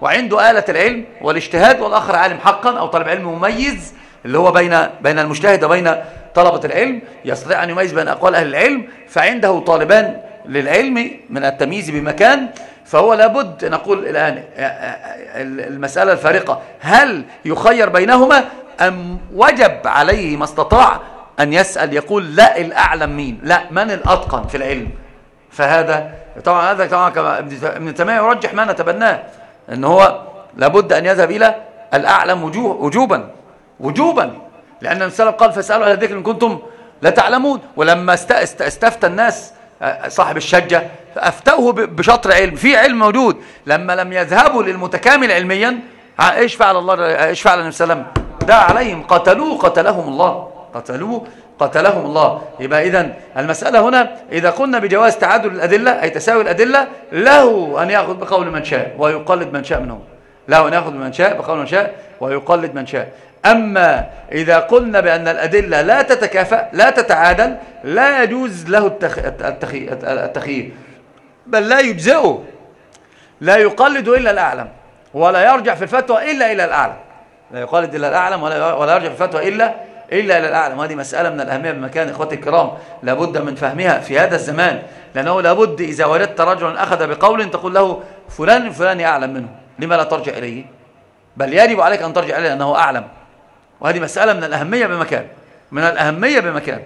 وعنده آلة العلم والاجتهاد والآخر عالم حقا أو طالب علم مميز اللي هو بين بين المجتهد وبين طلبة العلم يستطيع أن يميز بين أقوال أهل العلم فعنده طالبان للعلم من التمييز بمكان فهو لابد نقول الآن المسألة الفارقة. هل يخير بينهما؟ أم وجب عليه ما استطاع أن يسأل يقول لا الأعلم مين؟ لا من الأتقن في العلم؟ فهذا طبعا هذا طبعا كما ابن تيمية يرجح ما نتبناه إن هو لابد أن يذهب إلى الأعلم وجوبا وجوبا لأن السلف قال فاسألوا أهل الذكر إن كنتم لا تعلمون. ولما استفتى الناس صاحب الشجة فأفتوه بشطر علم. في علم موجود. لما لم يذهبوا للمتكامل علميا إيش فعل الله؟ إيش فعل النبي صلى الله عليه وسلم؟ دعا عليهم. قتلوه قتلهم الله. قتلوه قتلهم الله. يبقى إذن المسألة هنا إذا قلنا بجواز تعادل الأدلة أي تساوي الأدلة له أن يأخذ بقول من شاء ويقلد من شاء منهم. له أن يأخذ من شاء بقول من شاء ويقلد من شاء. أما إذا قلنا بأن الأدلة لا تتكافأ لا تتعادل لا يجوز له التخيير. بل لا يجزئه لا يقلد إلا الأعلم ولا يرجع في الفتوى إلا إلى الأعلم. لا يقلد إلا الأعلم ولا يرجع في الفتوى إلا إلا إلى الأعلم. وهذه مسألة من الأهمية بمكان إخوتي الكرام. لابد من فهمها في هذا الزمان لأنه لابد إذا وجدت رجلا أخذ بقول تقول له فلان فلان أعلم منه لما لا ترجع إليه؟ بل يجب عليك أن ترجع إليه لأنه أعلم. وهذه مسألة من الأهمية بمكان من الأهمية بمكان.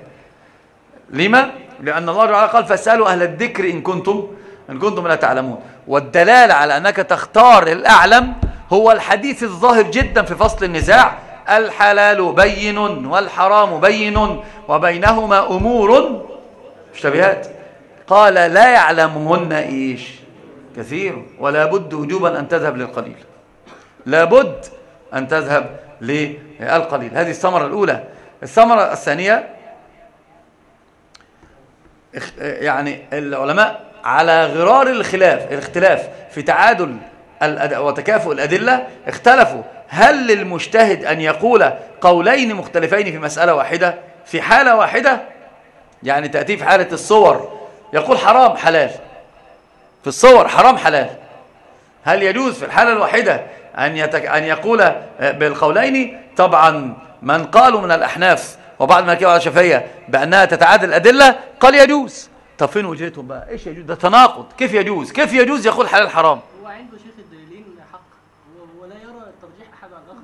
لما؟ لأن الله تعالى قال فاسألوا أهل الذكر إن كنتم إن كنتم لا تعلمون. والدلالة على أنك تختار الأعلم هو الحديث الظاهر جدا في فصل النزاع. الحلال بين والحرام بين وبينهما أمور مشتبهات. قال لا يعلمهن إيش؟ كثير. ولا بد وجوبا أن تذهب للقليل. لا بد أن تذهب للقليل. هذه الثمرة الأولى. الثمرة الثانية يعني العلماء على غرار الخلاف الاختلاف في تعادل وتكافؤ الأدلة اختلفوا. هل للمجتهد أن يقول قولين مختلفين في مسألة واحدة؟ في حالة واحدة يعني تأتي في حالة الصور. يقول حرام حلال. في الصور حرام حلال. هل يجوز في الحالة الواحدة أن, يتك... أن يقول بالقولين طبعا من قالوا من الأحناف وبعض على الشافعية بأنها تتعادل الأدلة قال يجوز. طب فين وجهتهم بقى؟ إيش يجوز؟ ده تناقض. كيف يجوز؟ كيف يجوز يقول حلال حرام؟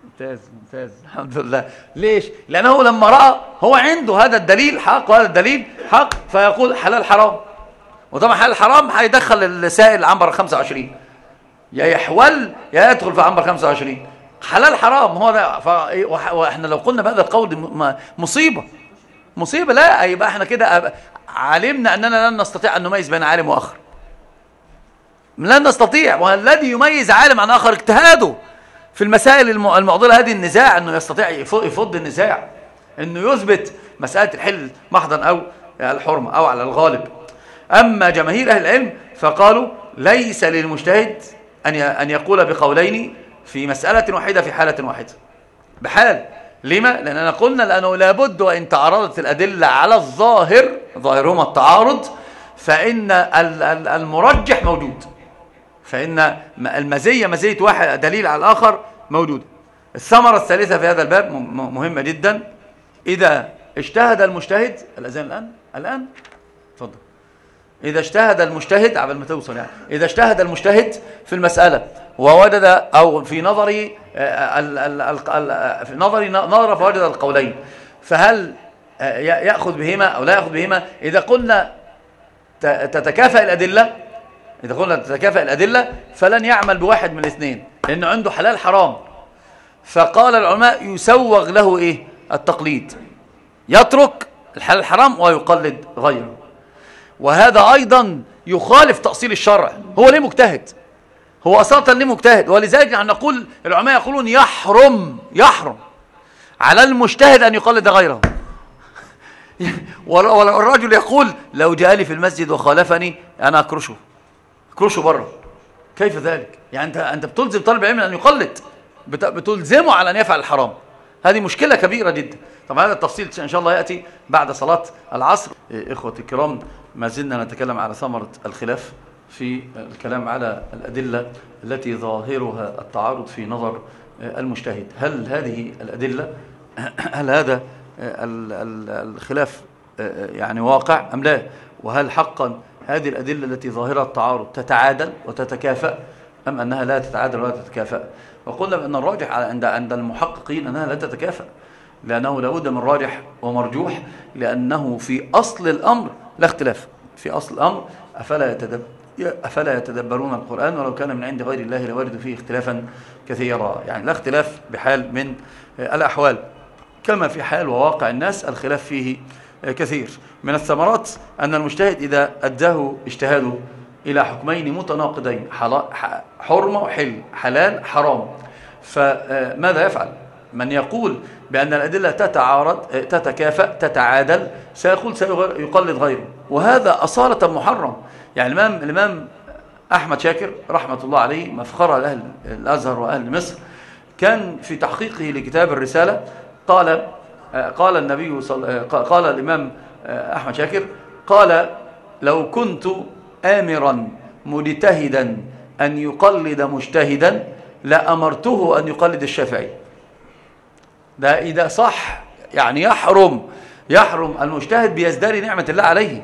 ممتاز ممتاز. الحمد لله. ليش؟ لأنه لما رأى هو عنده هذا الدليل حق وهذا الدليل حق فيقول حلال حرام. وطبعا حلال حرام هيدخل السائل عنبر 25 يا يحول يا يدخل في عنبر 25 حلال حرام. هو ده وإحنا لو قلنا بهذا القول مصيبة. مصيبة. لا يبقى إحنا كده علمنا أننا لن نستطيع أن نميز بين عالم وآخر. لن نستطيع والذي يميز عالم عن آخر اجتهاده في المسائل المعضلة هذه النزاع أنه يستطيع يفض النزاع. أنه يثبت مسألة الحل محضا أو الحرمة أو على الغالب. أما جماهير أهل العلم فقالوا ليس للمجتهد أن يقول بقولين في مسألة واحدة في حالة واحدة. بحال لما؟ لأننا قلنا لأنه لابد وإن تعارضت الأدلة على الظاهر ظاهرهما التعارض فإن المرجح موجود. فإن المزية مزية واحد دليل على الآخر موجودة الثمرة الثالثة في هذا الباب مهمة جدا. إذا اجتهد المجتهد الآن؟ الآن؟ إذا اجتهد المجتهد قبل ما توصل يعني. إذا اجتهد المجتهد في المسألة ووجد أو في نظري آه، في نظري نظر فوجد القولين. فهل آه، يأخذ بهما أو لا يأخذ بهما؟ إذا قلنا تتكافئ الأدلة إذا قلنا تتكافئ الأدلة فلن يعمل بواحد من الاثنين لأنه عنده حلال حرام. فقال العلماء يسوغ له إيه؟ التقليد. يترك الحلال الحرام ويقلد غيره. وهذا أيضا يخالف تأصيل الشرع. هو ليه مجتهد؟ هو أصلا ليه مجتهد؟ ولذلك نحن نقول العلماء يقولون يحرم يحرم على المجتهد أن يقلد غيره. والرجل يقول لو جاء لي في المسجد وخالفني أنا أكرشه. أكرشه بره. كيف ذلك؟ يعني أنت, أنت بتلزم طالب العلم أن يقلد. بتلزمه على أن يفعل الحرام. هذه مشكلة كبيرة جدا. طبعا هذا التفصيل إن شاء الله يأتي بعد صلاة العصر. إخوتي الكرام ما زلنا نتكلم على ثمرة الخلاف في الكلام على الأدلة التي ظاهرها التعارض في نظر المجتهد. هل هذه الأدلة هل هذا الخلاف يعني واقع أم لا؟ وهل حقا هذه الأدلة التي ظاهرها التعارض تتعادل وتتكافأ أم أنها لا تتعادل ولا تتكافأ؟ وقلنا بأن الراجح عند عند المحققين أنها لا تتكافأ لأنه لابد من راجح ومرجوح لأنه في أصل الأمر لا اختلاف. في أصل الأمر أفلا يتدبر أفلا يتدبرون القرآن ولو كان من عند غير الله لورد فيه اختلافا كثيرا. يعني لا اختلاف بحال من الأحوال. كما في حال وواقع الناس الخلاف فيه كثير. من الثمرات أن المجتهد إذا أداه اجتهاده إلى حكمين متناقضين حرمة وحل حلال حرام. فماذا يفعل؟ من يقول بأن الأدلة تتعارض تتكافأ تتعادل سيقول سيقلد غيره. وهذا أصالة محرم. يعني الإمام, الإمام أحمد شاكر رحمة الله عليه مفخرة لأهل الأزهر وأهل مصر كان في تحقيقه لكتاب الرسالة قال قال النبي صل قال الإمام أحمد شاكر قال لو كنت آمرا مجتهدا أن يقلد مجتهدا لأمرته أن يقلد الشافعي. ده إذا صح يعني يحرم يحرم المجتهد بيزدري نعمة الله عليه.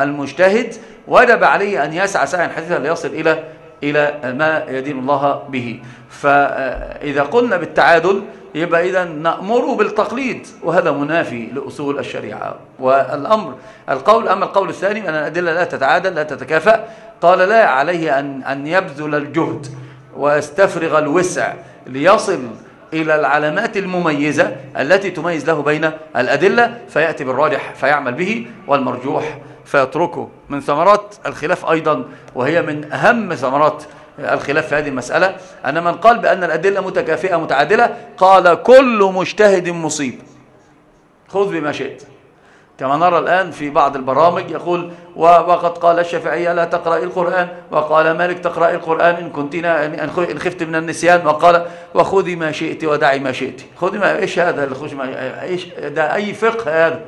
المجتهد وجب عليه أن يسعى سعيا حديثا ليصل إلى إلى ما يدين الله به. فإذا قلنا بالتعادل يبقى إذا نأمره بالتقليد وهذا منافي لأصول الشريعة. والأمر القول أما القول الثاني أن الأدلة لا تتعادل لا تتكافأ. قال لا عليه أن, أن يبذل الجهد ويستفرغ الوسع ليصل إلى العلامات المميزة التي تميز له بين الأدلة فيأتي بالراجح فيعمل به والمرجوح فيتركه. من ثمرات الخلاف أيضا وهي من أهم ثمرات الخلاف في هذه المسألة أن من قال بأن الأدلة متكافئة متعادلة قال كل مجتهد مصيب. خذ بما شئت. كما نرى الآن في بعض البرامج يقول وقد قال الشافعية لا تقرأ القرآن؟ وقال مالك تقرأ القرآن؟ إن كنت إن خفت من النسيان؟ وقال وخذي ما شئت ودعي ما شئت. خذي ما إيش هذا؟ إيش ده أي فقه هذا؟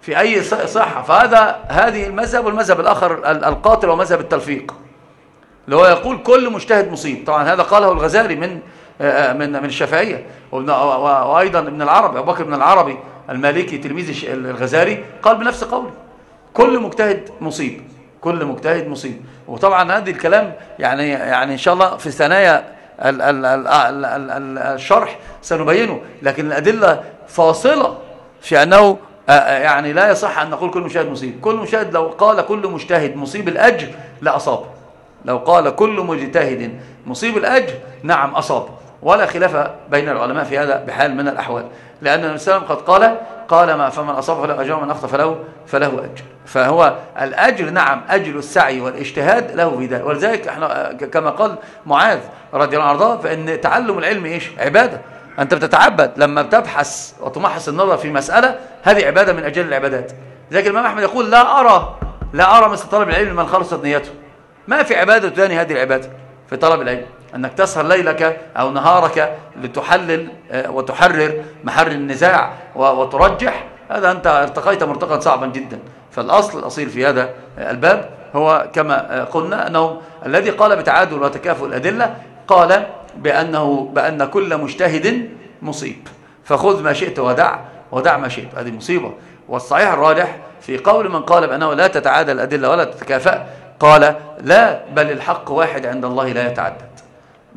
في أي صحة. فهذا هذه المذهب والمذهب الآخر القاطر ومذهب التلفيق. اللي هو يقول كل مجتهد مصيب. طبعا هذا قاله الغزالي من من من الشافعية. وأيضا ابن العربي أبو بكر بن العربي المالكي تلميذ الغزالي قال بنفس قوله كل مجتهد مصيب كل مجتهد مصيب. وطبعا هذه الكلام يعني يعني إن شاء الله في ثنايا الشرح سنبينه. لكن الأدلة فاصلة في أنه يعني لا يصح أن نقول كل مجتهد مصيب. كل مجتهد لو قال كل مجتهد مصيب الأجر لاصاب لو قال كل مجتهد مصيب الأجر نعم أصاب. ولا خلاف بين العلماء في هذا بحال من الأحوال. لأن النبي صلى الله عليه وسلم قد قال قال ما فمن أصاب فله أجر ومن أخطأ فله فله أجر. فهو الأجر نعم أجر السعي والاجتهاد له في ذلك. ولذلك إحنا كما قال معاذ رضي الله عنه فإن تعلم العلم إيش؟ عبادة. أنت بتتعبد. لما بتبحث وتمحص النظر في مسألة هذه عبادة من أجل العبادات. لذلك الإمام أحمد يقول لا أرى لا أرى مثل طلب العلم من خلصت نيته. ما في عبادة ثاني هذه العبادة في طلب العلم. أنك تسهر ليلك أو نهارك لتحلل آه، وتحرر محر النزاع وترجح. هذا أنت ارتقيت مرتقا صعبا جدا. فالأصل الأصيل في هذا الباب هو كما آه، قلنا أنه الذي قال بتعادل وتكافؤ الأدلة قال بأنه بأن كل مجتهد مصيب. فخذ ما شئت ودع ودع ما شئت. هذه مصيبة. والصحيح الراجح في قول من قال بأنه لا تتعادل الأدلة ولا تتكافأ قال لا بل الحق واحد عند الله لا يتعدد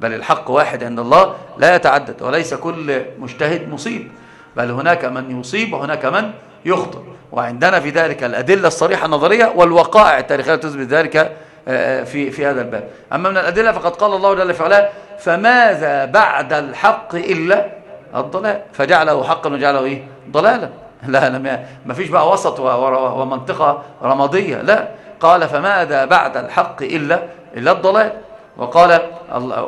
بل الحق واحد عند الله لا يتعدد وليس كل مجتهد مصيب بل هناك من يصيب وهناك من يخطئ. وعندنا في ذلك الأدلة الصريحة النظرية والوقائع التاريخية تثبت ذلك آه، آه، في في هذا الباب. أما من الأدلة فقد قال الله جل في فماذا بعد الحق إلا الضلال؟ فجعله حقا وجعله إيه؟ ضلالا. لا لا ما فيش بقى وسط ومنطقة رمادية لا. قال فماذا بعد الحق إلا إلا الضلال؟ وقال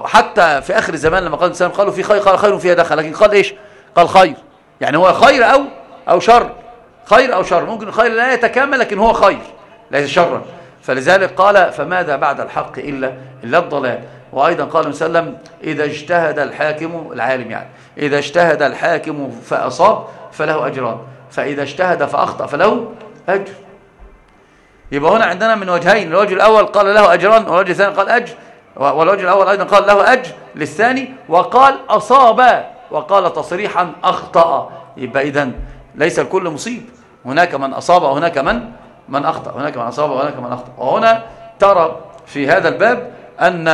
حتى في آخر الزمان لما قال الإنسان قالوا في خير قال خير فيها دخل لكن قال إيش؟ قال خير. يعني هو خير أو أو شر. خير أو شر. ممكن الخير لا يتكامل لكن هو خير ليس شرا. فلذلك قال فماذا بعد الحق إلا, إلا الضلال؟ وأيضا قال صلى الله عليه وسلم إذا اجتهد الحاكم العالم يعني إذا اجتهد الحاكم فأصاب فله أجران فإذا اجتهد فأخطأ فله أجر. يبقى هنا عندنا من وجهين. الوجه الأول قال له أجران والوجه الثاني قال أجر. والوجه الأول أيضا قال له أجر للثاني وقال أصاب وقال تصريحا أخطأ. يبقى إذن ليس الكل مصيب. هناك من أصاب وهناك من من أخطأ. هناك من أصاب وهناك من أخطأ. وهنا ترى في هذا الباب أن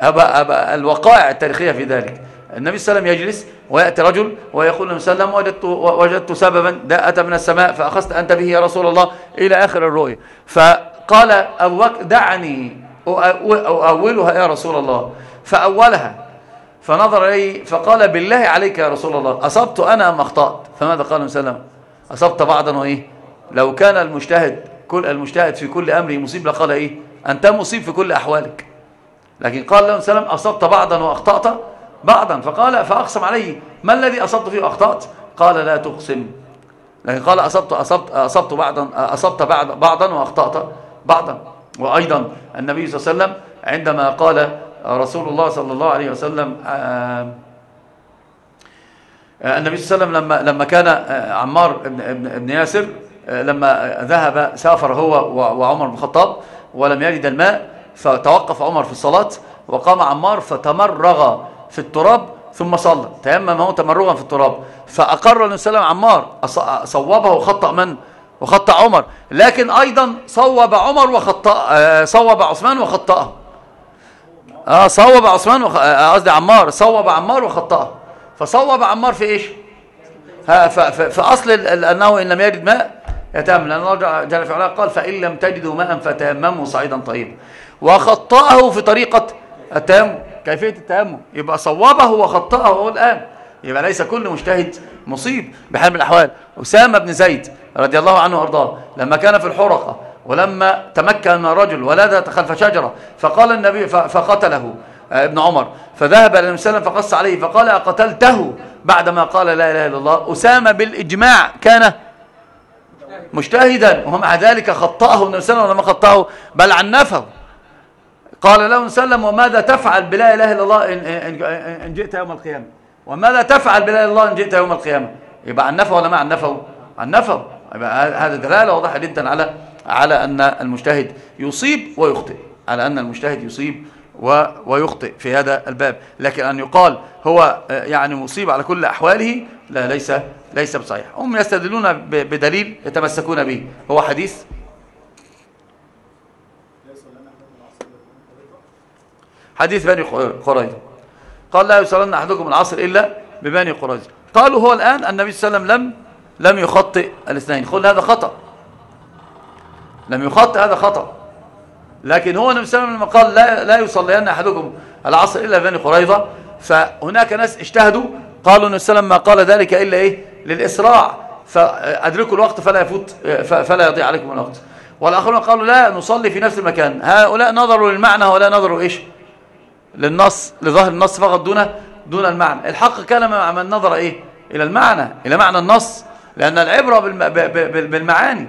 أبا أبا الوقائع التاريخية في ذلك. النبي صلى الله عليه وسلم يجلس ويأتي رجل ويقول النبي صلى الله عليه وسلم وجدت, وجدت سببا ده أتى من السماء فأخذت أنت به يا رسول الله إلى آخر الرؤية. فقال أبو بكر دعني أولها يا رسول الله. فأولها فنظر إليه فقال بالله عليك يا رسول الله أصبت أنا أم أخطأت؟ فماذا قال النبي صلى الله عليه وسلم؟ أصبت بعضا وإيه؟ لو كان المجتهد كل المجتهد في كل أمره مصيب لقال إيه؟ أنت مصيب في كل أحوالك. لكن قال له سلام أصبت بعضا وأخطأت؟ بعضا. فقال فأقسم عليه ما الذي أصبت فيه وأخطأت؟ قال لا تقسم. لكن قال أصبت أصبت أصبت بعضا أصبت بعض بعضا وأخطأت. بعضا. وأيضا النبي صلى الله عليه وسلم عندما قال رسول الله صلى الله عليه وسلم آه، آه، النبي صلى الله عليه وسلم لما لما كان آه، عمار بن ياسر لما ذهب سافر هو وعمر بن الخطاب ولم يجد الماء فتوقف عمر في الصلاة وقام عمار فتمرغ في التراب ثم صلى تيمم هو تمرغا في التراب فأقر النبي صلى الله عليه وسلم عمار صوبه وخطأ من وخطأ عمر. لكن أيضا صوب عمر وخطأ آه، صوب عثمان وخطأه. آه صوب عثمان آه، قصدي عمار. صوب عمار وخطأه. فصوب عمار في إيش؟ في أصل أنه إن لم يجد ماء يتيمم لأن الله جل في علاه قال فإن لم تجدوا ماء فتيمموا صعيدا طيبا. وخطأه في طريقة التيمم. كيفية التيمم؟ يبقى صوبه وخطأه هو الآن. يبقى ليس كل مجتهد مصيب بحال من الأحوال. أسامة بن زيد رضي الله عنه وأرضاه لما كان في الحرقة ولما تمكن رجل ولد خلف شجرة فقال النبي فقتله آه، ابن عمر. فذهب إلى النبي صلى الله عليه وسلم فقص عليه فقال أقتلته؟ بعدما قال لا إله إلا الله. أسامة بالإجماع كان مجتهدا ومع ذلك خطأه النبي صلى الله عليه وسلم خطأه بل عنفه. قال له سلم وماذا تفعل بلا إله إلا الله إن, إن جئت يوم القيامة؟ وماذا تفعل بلا الله إن جئت يوم القيامة؟ يبقى عنفه ولا ما عنفه عنفه يبقى هذا دلالة واضحة جدا على على أن المجتهد يصيب ويخطئ. على أن المجتهد يصيب ويخطئ في هذا الباب. لكن أن يقال هو يعني مصيب على كل أحواله لا ليس ليس بصحيح. هم يستدلون بدليل يتمسكون به. هو حديث؟ حديث بني قريظة قال لا يصلن أحدكم العصر إلا ببني قريظة قالوا هو الآن النبي صلى الله عليه وسلم لم لم يخطئ الاثنين. قل هذا خطأ. لم يخطئ هذا خطأ. لكن هو النبي صلى الله عليه وسلم قال لا, لا يصلين أحدكم العصر إلا ببني قريظة. فهناك ناس اجتهدوا قالوا النبي صلى الله عليه وسلم ما قال ذلك إلا إيه؟ للإسراع. فأدركوا الوقت فلا يفوت فلا يضيع عليكم الوقت. والآخرون قالوا لا نصلي في نفس المكان. هؤلاء نظروا للمعنى ولا نظروا إيش؟ للنص لظاهر النص فقط دون دون المعنى. الحق كان مع من نظر إيه؟ إلى المعنى إلى معنى النص. لأن العبرة بالمعاني.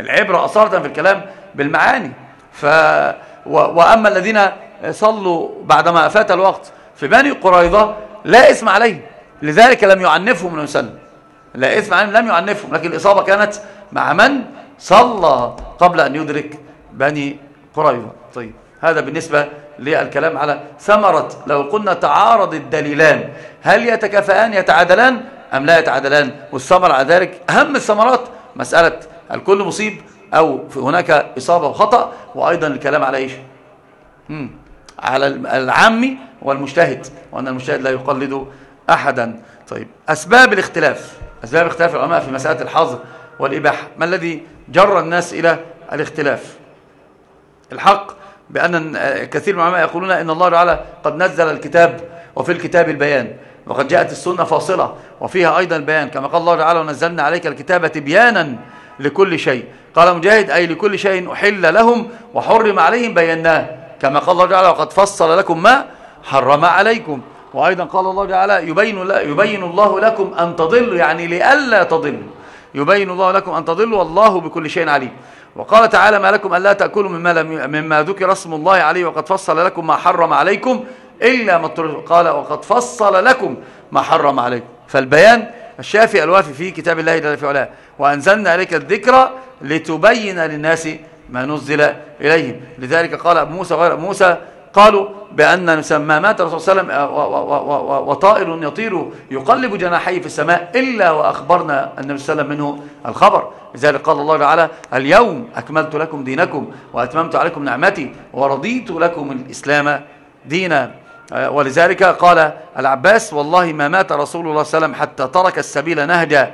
العبرة أصالة في الكلام بالمعاني. ف وأما الذين صلوا بعدما فات الوقت في بني قريظة لا اسم عليهم. لذلك لم يعنفهم النبي صلى لا اسم عليهم لم يعنفهم. لكن الإصابة كانت مع من صلى قبل أن يدرك بني قريظة. طيب هذا بالنسبة للكلام على ثمرة لو قلنا تعارض الدليلان هل يتكافئان يتعادلان؟ أم لا يتعادلان؟ والثمر على ذلك أهم الثمرات مسألة الكل مصيب أو هناك إصابة وخطأ وأيضا الكلام على إيش. على العامي والمجتهد وأن المجتهد لا يقلد أحدا. طيب أسباب الاختلاف أسباب اختلاف العلماء في مسألة الحظر والإباحة. ما الذي جر الناس إلى الاختلاف؟ الحق بأن كثير من العلماء يقولون إن الله تعالى قد نزل الكتاب وفي الكتاب البيان وقد جاءت السنة فاصلة وفيها أيضا البيان كما قال الله تعالى ونزلنا عليك الكتاب تبيانا لكل شيء قال مجاهد أي لكل شيء أحل لهم وحرم عليهم بيناه كما قال الله تعالى وقد فصل لكم ما حرم عليكم وأيضا قال الله تعالى يبين, يبين الله لكم أن تضلوا يعني لئلا تضلوا. يبين الله لكم أن تضلوا والله بكل شيء عليم. وقال تعالى ما لكم ألا تأكلوا مما, لم مما ذكر اسم الله عليه وقد فصل لكم ما حرم عليكم إلا ما قال وقد فصل لكم ما حرم عليكم. فالبيان الشافي الوافي في كتاب الله جل في علاه وأنزلنا عليك الذكرى لتبين للناس ما نزل إليهم. لذلك قال موسى غير موسى قالوا بأن نسمى مات الرسول صلى الله عليه وسلم وطائر يطير يقلب جناحيه في السماء إلا وأخبرنا النبي صلى الله عليه وسلم منه الخبر. لذلك قال الله تعالى اليوم أكملت لكم دينكم وأتممت عليكم نعمتي ورضيت لكم الإسلام دينا. ولذلك قال العباس والله ما مات رسول الله صلى الله عليه وسلم حتى ترك السبيل نهجا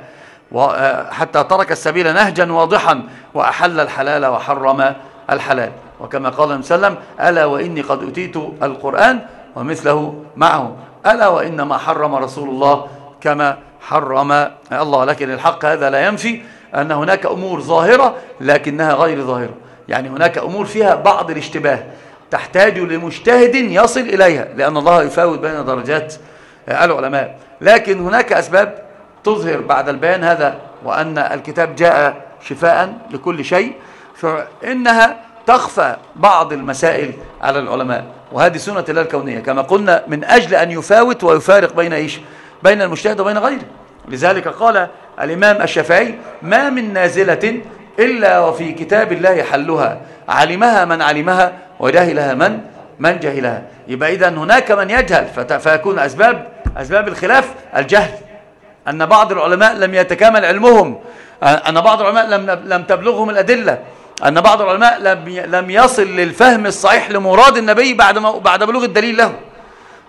حتى ترك السبيل نهجا واضحا وأحل الحلال وحرم الحلال. وكما قال النبي صلى الله عليه وسلم ألا وإني قد أتيت القرآن ومثله معه. ألا وإن ما حرم رسول الله كما حرم. الله لكن الحق هذا لا ينفي أن هناك أمور ظاهرة لكنها غير ظاهرة. يعني هناك أمور فيها بعض الاشتباه تحتاج لمجتهد يصل إليها لأن الله يفاوت بين درجات العلماء. لكن هناك أسباب تظهر بعد البيان هذا وأن الكتاب جاء شفاء لكل شيء فإنها تخفى بعض المسائل على العلماء. وهذه سنة الله الكونية. كما قلنا من أجل أن يفاوت ويفارق بين إيش؟ بين المجتهد وبين غيره. لذلك قال الإمام الشافعي ما من نازلة إلا وفي كتاب الله حلها. علمها من علمها وجهلها من؟ من جهلها. يبقى إذا هناك من يجهل. فيكون أسباب أسباب الخلاف الجهل. أن بعض العلماء لم يتكامل علمهم. أن بعض العلماء لم لم تبلغهم الأدلة. أن بعض العلماء لم لم يصل للفهم الصحيح لمراد النبي بعد ما بعد بلوغ الدليل له.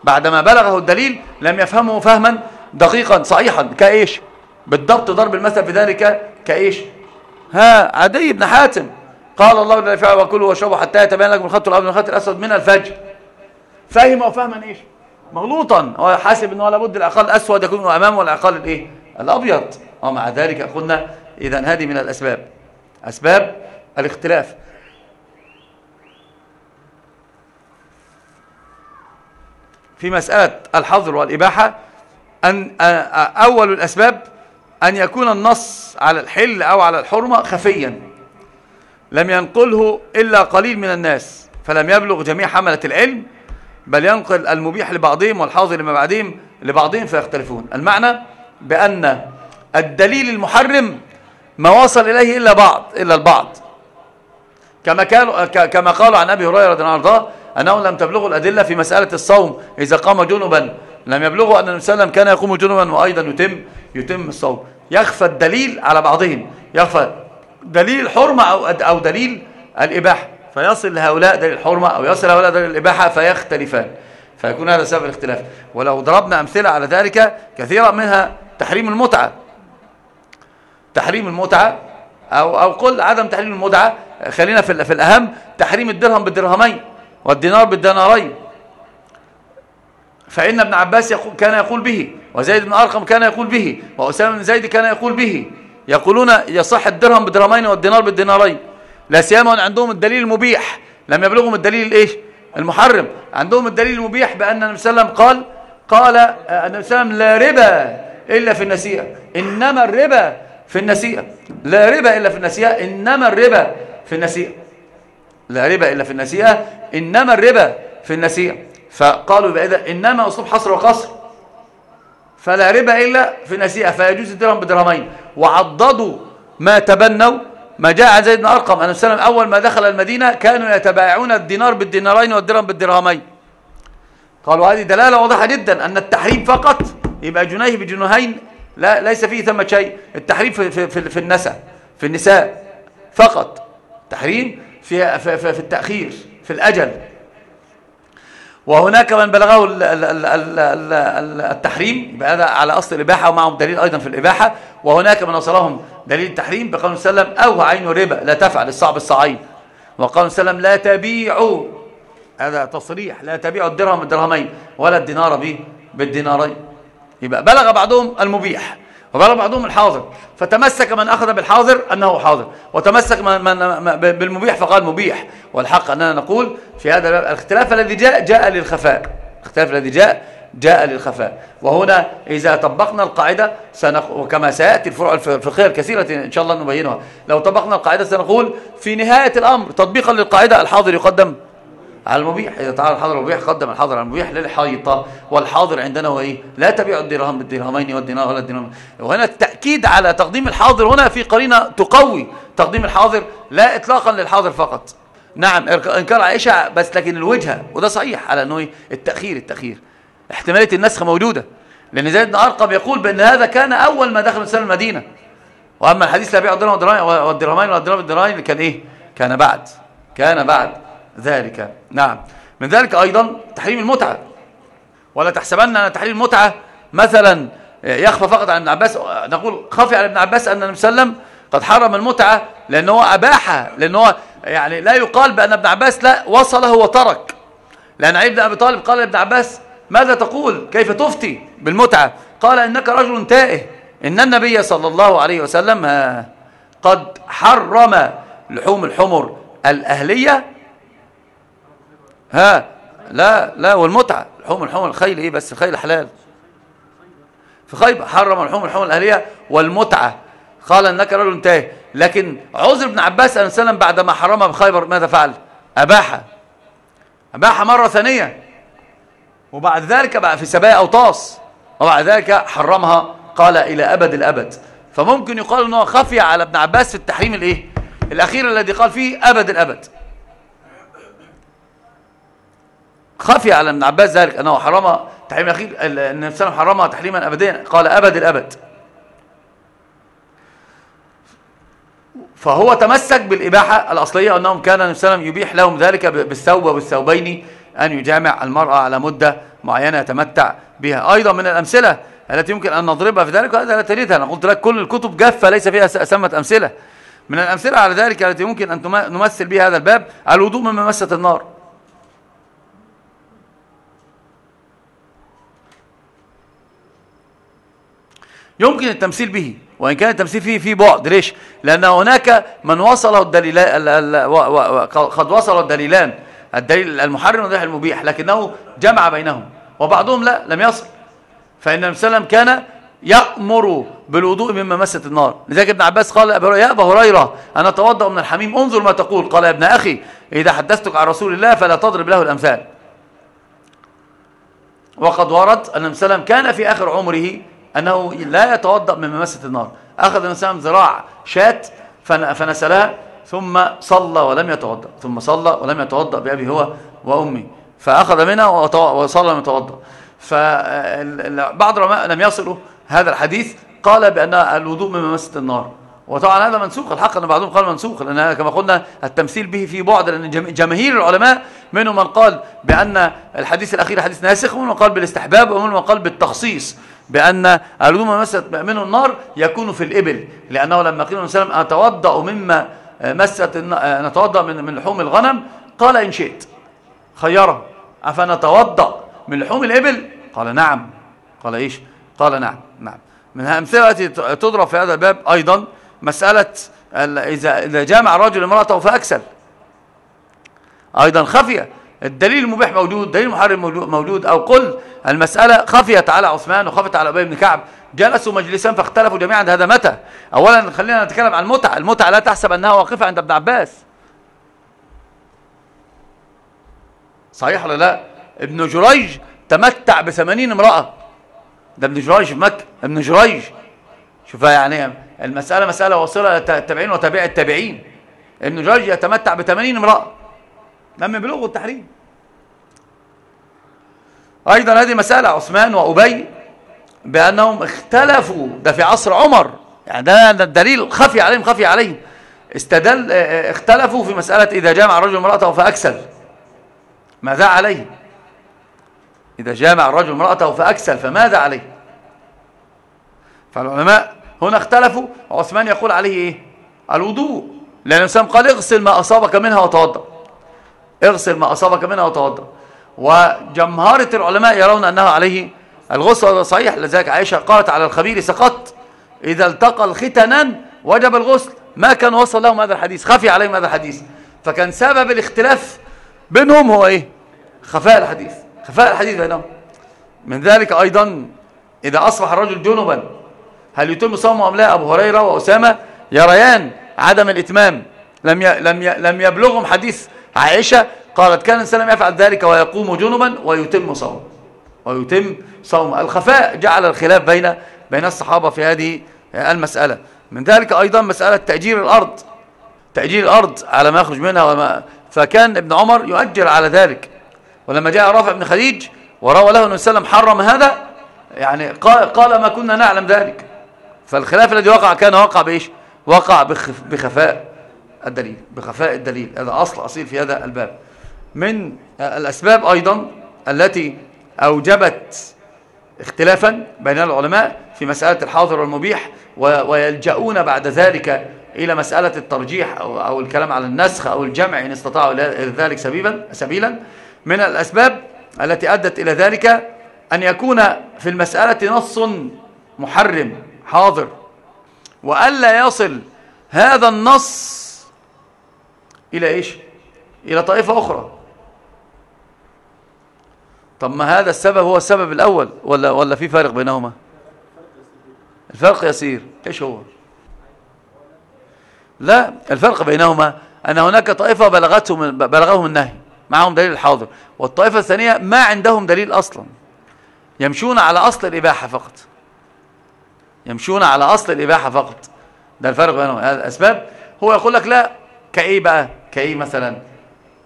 بعدما بلغه الدليل لم يفهمه فهما دقيقا صحيحا كإيش؟ بالضبط ضرب المثل في ذلك كإيش؟ ها عدي بن حاتم. قال الله جل وعلا وكلوا واشربوا حتى يتبين لكم الخط الأبيض من الخط الأسود من الفجر. فهم فهما إيش؟ مغلوطا. هو حاسب ان هو لابد العقال الأسود يكون أمامه والعقال الايه الأبيض. ومع ذلك قلنا اذا هذه من الأسباب. أسباب الاختلاف. في مسألة الحظر والإباحة أن أول الأسباب أن يكون النص على الحل أو على الحرمة خفيا. لم ينقله إلا قليل من الناس فلم يبلغ جميع حملة العلم بل ينقل المبيح لبعضهم والحاظر لما بعدهم لبعضهم فيختلفون. المعنى بأن الدليل المحرم ما وصل إليه إلا بعض إلا البعض. كما كانوا كما قالوا عن أبي هريرة رضي الله عنه أنهم لم تبلغوا الأدلة في مسألة الصوم إذا قام جنبا. لم يبلغوا أن النبي صلى الله عليه وسلم كان يقوم جنبا وأيضا يتم يتم الصوم. يخفى الدليل على بعضهم. يخفى دليل الحرمة أو أو دليل الإباحة. فيصل لهؤلاء دليل الحرمة أو يصل لهؤلاء دليل الإباحة فيختلفان. فيكون هذا سبب الاختلاف. ولو ضربنا أمثلة على ذلك كثيرا منها تحريم المتعة. تحريم المتعة أو, أو قل عدم تحريم المتعة خلينا في, في الأهم تحريم الدرهم بالدرهمين والدينار بالدينارين. فإن ابن عباس يقول كان يقول به وزيد بن أرقم كان يقول به وأسامة بن زيد كان يقول به يقولون يصح الدرهم بالدرهمين والدينار بالدينارين. لا سيما عندهم الدليل المبيح. لم يبلغهم الدليل الايش المحرم. عندهم الدليل المبيح بأن النبي صلى الله عليه وسلم قال قال النبي صلى الله عليه وسلم لا ربا إلا في النسيئة. إنما الربا في النسيئة. لا ربا إلا في النسيئة إنما الربا في النسيئة لا ربا إلا في النسيئة إنما الربا في النسيئة. فقالوا بإذا إنما أصلب حصر وقصر. فلا ربا إلا في النسيئة فيجوز الدرهم بدرهمين. وعضدوا ما تبنوا. ما جاء عن زيد بن أرقم أن السلام أول ما دخل المدينة كانوا يتبايعون الدينار بالدينارين والدرهم بالدرهمين. قالوا هذه دلالة واضحة جدا أن التحريم فقط يبقى جنيه بجنيهين لا ليس فيه ثم شيء. التحريم في, في, في, في النساء في النساء فقط. تحريم في, في, في التأخير في الأجل. وهناك من بلغه التحريم يبقى هذا على أصل الإباحة ومعهم دليل أيضا في الإباحة. وهناك من وصلهم دليل التحريم بقول وسلم أو عين ربا لا تفعل الصعب الصعيد وقال وسلم لا تبيعوا. هذا تصريح لا تبيعوا الدرهم الدرهمين ولا الدينار بالدينارين. يبقى بلغ بعضهم المبيح. وبلغ بعضهم الحاضر. فتمسك من أخذ بالحاضر أنه حاضر وتمسك من من بالمبيح فقال مبيح. والحق أننا نقول في هذا الاختلاف الذي جاء جاء للخفاء. الاختلاف الذي جاء جاء للخفاء. وهنا إذا طبقنا القاعدة سنق... وكما سيأتي الفروع الفقهية الكثيرة إن شاء الله نبينها. لو طبقنا القاعدة سنقول في نهاية الأمر تطبيقا للقاعدة الحاضر يقدم على المبيح. إذا تعالى الحاضر المبيح قدم الحاضر على المبيح للحيطة والحاضر عندنا هو إيه؟ لا تبيع الدرهم بالدرهمين والدينار ولا الدينار. وهنا التأكيد على تقديم الحاضر هنا في قرينة تقوي تقديم الحاضر لا إطلاقا للحاضر فقط. نعم إنكار عائشة بس لكن الوجهة وده صحيح على أنه إيه؟ التأخير التأخير. احتمالية النسخ موجودة لأن زيد بن أرقم يقول بأن هذا كان أول ما دخل الإنسان المدينة. وأما الحديث لا بيع الدرهم والدرهمين والدرهم والدرهمين كان إيه؟ كان بعد كان بعد. ذلك. نعم. من ذلك أيضا تحريم المتعة. ولا تحسبن أن تحريم المتعة مثلا يخفى فقط عن ابن عباس. نقول خفي على ابن عباس أن النبي صلى الله عليه وسلم قد حرم المتعة لأنه أباحها لأنه يعني لا يقال بأن ابن عباس لا وصله وترك. لأن علي بن أبي طالب قال لابن عباس ماذا تقول؟ كيف تفتي بالمتعة؟ قال إنك رجل تائه. إن النبي صلى الله عليه وسلم قد حرم لحوم الحمر الأهلية ها لا لا والمتعة. لحوم الحمر الخيل إيه بس؟ الخيل حلال. في خيبر حرم لحوم الحمر الأهلية والمتعة. قال إنك رجل تائه لكن عذر ابن عباس عليه السلام بعدما حرمها بخيبر ماذا فعل؟ أباحها أباحها مرة ثانية. وبعد ذلك بقى في سبايا أوطاس وبعد ذلك حرمها. قال إلى أبد الأبد. فممكن يقال أنه خفي على ابن عباس في التحريم الإيه؟ الأخير الذي قال فيه أبد الأبد. خفي على ابن عباس ذلك أنه حرم تحريم الله عليه وسلم حرمها تحريما أبديا. قال أبد الأبد. فهو تمسك بالإباحة الأصلية أنهم كان النبي صلى الله عليه وسلم يبيح لهم ذلك بالثوب والثوبين أن يجامع المرأة على مدة معينة يتمتع بها. أيضا من الأمثلة التي يمكن أن نضربها في ذلك وهذا لا تريدها. أنا قلت لك كل الكتب جافة ليس فيها سمة أمثلة. من الأمثلة على ذلك التي يمكن أن نمثل بها هذا الباب الوضوء من ممسة النار. يمكن التمثيل به وإن كان التمثيل فيه في بعد. ليش؟ لأن هناك من وصله الدليلان قد وصل الدليلان. الدليل المحرم والدليل المبيح لكنه جمع بينهم وبعضهم لا لم يصل. فإن النبي صلى الله عليه وسلم كان يأمر بالوضوء مما مست النار. لذلك ابن عباس قال يا أبا هريرة أنا أتوضأ من الحميم انظر ما تقول. قال يا ابن أخي إذا حدثتك عن رسول الله فلا تضرب له الأمثال. وقد ورد أن النبي صلى الله عليه وسلم كان في آخر عمره أنه لا يتوضأ من ممسة النار. أخذ الإنسان ذراع شاة فنسلها ثم صلى ولم يتوضأ ثم صلى ولم يتوضأ بأبي هو وأمي. فأخذ منها وصلى ولم يتوضأ. فبعض العلماء لم يصلوا هذا الحديث قال بأن الوضوء من ممسة النار. وطبعا هذا منسوخ الحق أن بعضهم قال منسوخ لأن كما قلنا التمثيل به في بعد لأن جماهير العلماء منهم من قال بأن الحديث الأخير حديث ناسخ ومنهم من قال بالاستحباب ومنهم من قال بالتخصيص. بأن الوضوء مست منه النار يكون في الإبل لأنه لما قيل النبي صلى أتوضأ مما مست نتوضأ من من لحوم الغنم قال إن شئت. خيره أفنتوضأ من لحوم الإبل؟ قال نعم. قال إيش؟ قال نعم. نعم. من الأمثلة التي تضرب في هذا الباب أيضا مسألة إذا جامع الرجل امرأته فأكسل. أيضا خفية. الدليل المبيح موجود الدليل المحرم موجود أو قل المسألة خفيت على عثمان وخفت على أبي بن كعب. جلسوا مجلسا فاختلفوا جميعا هذا متى. أولا خلينا نتكلم عن المتعة. المتعة لا تحسب أنها واقفة عند ابن عباس. صحيح ولا لا؟ ابن جريج تمتع بثمانين امرأة. ده ابن جريج في مكة. ابن جريج. شوف يعني المسألة مسألة واصلة التابعين وتابع التابعين. ابن جريج يتمتع بثمانين امرأة. لم يبلغوا التحريم. أيضا هذه مسألة عثمان وأبي بأنهم اختلفوا. ده في عصر عمر. يعني ده الدليل خفي عليهم خفي عليهم. استدل اختلفوا في مسألة إذا جامع الرجل امرأته فأكسل. ماذا عليه؟ إذا جامع الرجل امرأته فأكسل فماذا عليه؟ فالعلماء هنا اختلفوا. عثمان يقول عليه إيه؟ الوضوء. لأن الإنسان قال اغسل ما أصابك منها وتوضأ. اغسل ما أصابك منها وتوضأ. وجمهرة العلماء يرون أنه عليه الغسل صحيح لذلك عائشة قالت على الخبير سقط إذا التقى الختنا وجب الغسل. ما كان وصل لهم هذا الحديث خفي عليهم هذا الحديث. فكان سبب الاختلاف بينهم هو إيه؟ خفاء الحديث خفاء الحديث بينهم. من ذلك أيضا إذا أصبح الرجل جنبا هل يتم صومه أم لا؟ أبو هريرة وأسامة يريان عدم الإتمام. لم لم لم يبلغهم حديث عائشة قالت كان الإنسان يفعل ذلك ويقوم جنبا ويتم صوم. ويتم صوم. الخفاء جعل الخلاف بين بين الصحابة في هذه المسألة. من ذلك أيضا مسألة تأجير الأرض. تأجير الأرض على ما يخرج منها وما فكان ابن عمر يؤجر على ذلك. ولما جاء رافع بن خديج وروى له أن وسلم حرم هذا يعني قال, قال ما كنا نعلم ذلك. فالخلاف الذي وقع كان وقع بإيش؟ وقع بخفاء الدليل. بخفاء الدليل. هذا أصل أصيل في هذا الباب. من الأسباب أيضا التي أوجبت اختلافا بين العلماء في مسألة الحاضر والمبيح ويلجؤون بعد ذلك إلى مسألة الترجيح أو, أو الكلام على النسخ أو الجمع إن استطاعوا ذلك سبيلا, سبيلا. من الأسباب التي أدت إلى ذلك أن يكون في المسألة نص محرم حاضر. وألا يصل هذا النص إلى إيش؟ إلى طائفة أخرى. طب ما هذا السبب هو السبب الأول ولا, ولا في فارق بينهما؟ الفرق يسير. إيش هو؟ لا الفرق بينهما أن هناك طائفة بلغتهم بلغهم النهي معهم دليل الحاضر والطائفة الثانية ما عندهم دليل أصلا. يمشون على أصل الإباحة فقط. يمشون على أصل الإباحة فقط. ده الفرق بينهم. الأسباب. هو يقول لك لا كإيه بقى؟ كإيه مثلا؟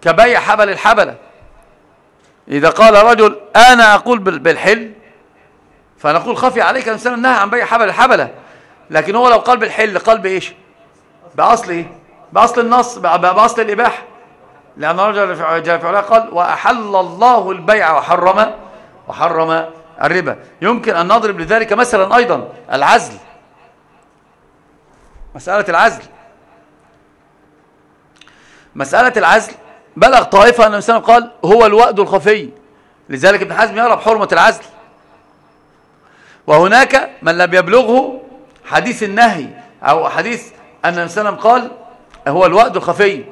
كبيع حبل الحبلة. إذا قال رجل أنا أقول بالحل فنقول خفي عليك الإنسان النهي عن بيع حبل الحبلة لكن هو لو قال بالحل قال بإيش؟ بأصل إيه؟ بأصل النص بأصل الإباحة. لأن رجل في قال وأحل الله البيع وحرم وحرم الربا. يمكن أن نضرب لذلك مثلا أيضا العزل. مسألة العزل. مسألة العزل. بلغ طائفة أن الإنسان قال هو الوأد الخفي. لذلك ابن حزم يرى بحرمة العزل. وهناك من لم يبلغه حديث النهي أو حديث أن الإنسان قال هو الوأد الخفي.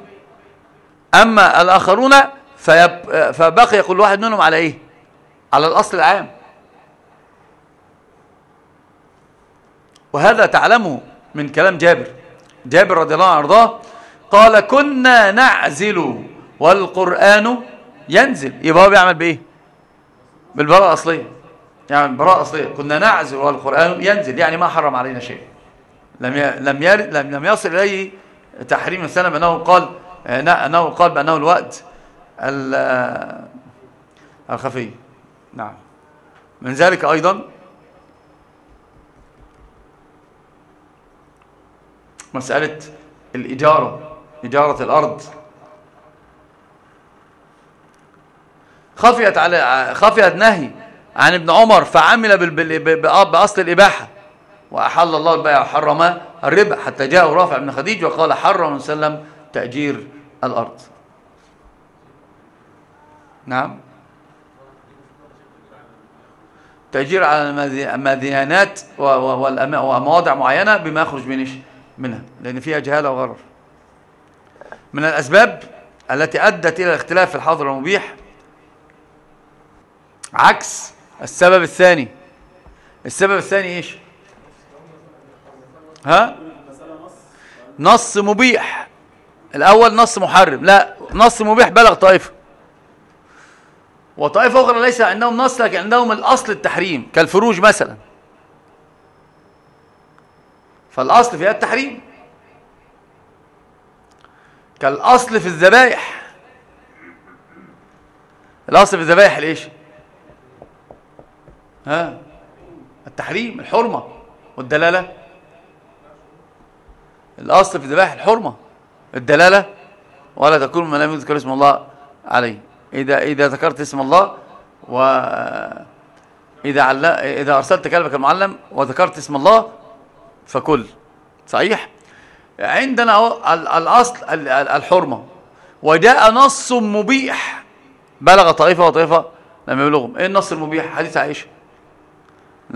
أما الآخرون فبقي كل واحد منهم على إيه؟ على الأصل العام. وهذا تعلمه من كلام جابر. جابر رضي الله عنه قال كنا نعزل والقرآن ينزل. يبقى هو بيعمل بإيه؟ بالبراءة الأصلية. يعني البراءة الأصلية كنا نعزل والقرآن ينزل. يعني ما حرم علينا شيء. لم لم لم لم يصل إليه تحريم السنة أنه قال أنه قال بأنه الوقت الخفي. نعم. من ذلك أيضا مسألة الإجارة. إجارة الأرض. خفيت على خفيت نهي عن ابن عمر فعمل بأصل الإباحة. وأحل الله البيع وحرم الربا. حتى جاء رافع بن خديج وقال حرم وسلم تأجير الأرض. نعم. تأجير على المديانات ومواضع معينة بما يخرج منش منها. لأن فيها جهالة وغرر. من الأسباب التي أدت إلى الاختلاف في الحاضر والمبيح عكس. السبب الثاني. السبب الثاني إيش؟ ها؟ نص مبيح. الأول نص محرم. لا نص مبيح بلغ طائفة. وطائفة أخرى ليس عندهم نص لكن عندهم الأصل التحريم كالفروج مثلا. فالأصل فيها التحريم. كالأصل في الذبائح الأصل في الذبائح ليش ها؟ التحريم الحرمة والدلالة. الأصل في ذبائح الحرمة الدلالة. ولا تكون من لم يذكر اسم الله عليه. إذا إذا ذكرت اسم الله و إذا عل... إذا أرسلت كلبك المعلم وذكرت اسم الله فكل. صحيح؟ عندنا الأصل الحرمة. وجاء نص مبيح. بلغ طائفة وطائفة لم يبلغهم. إيه النص المبيح؟ حديث عائشة.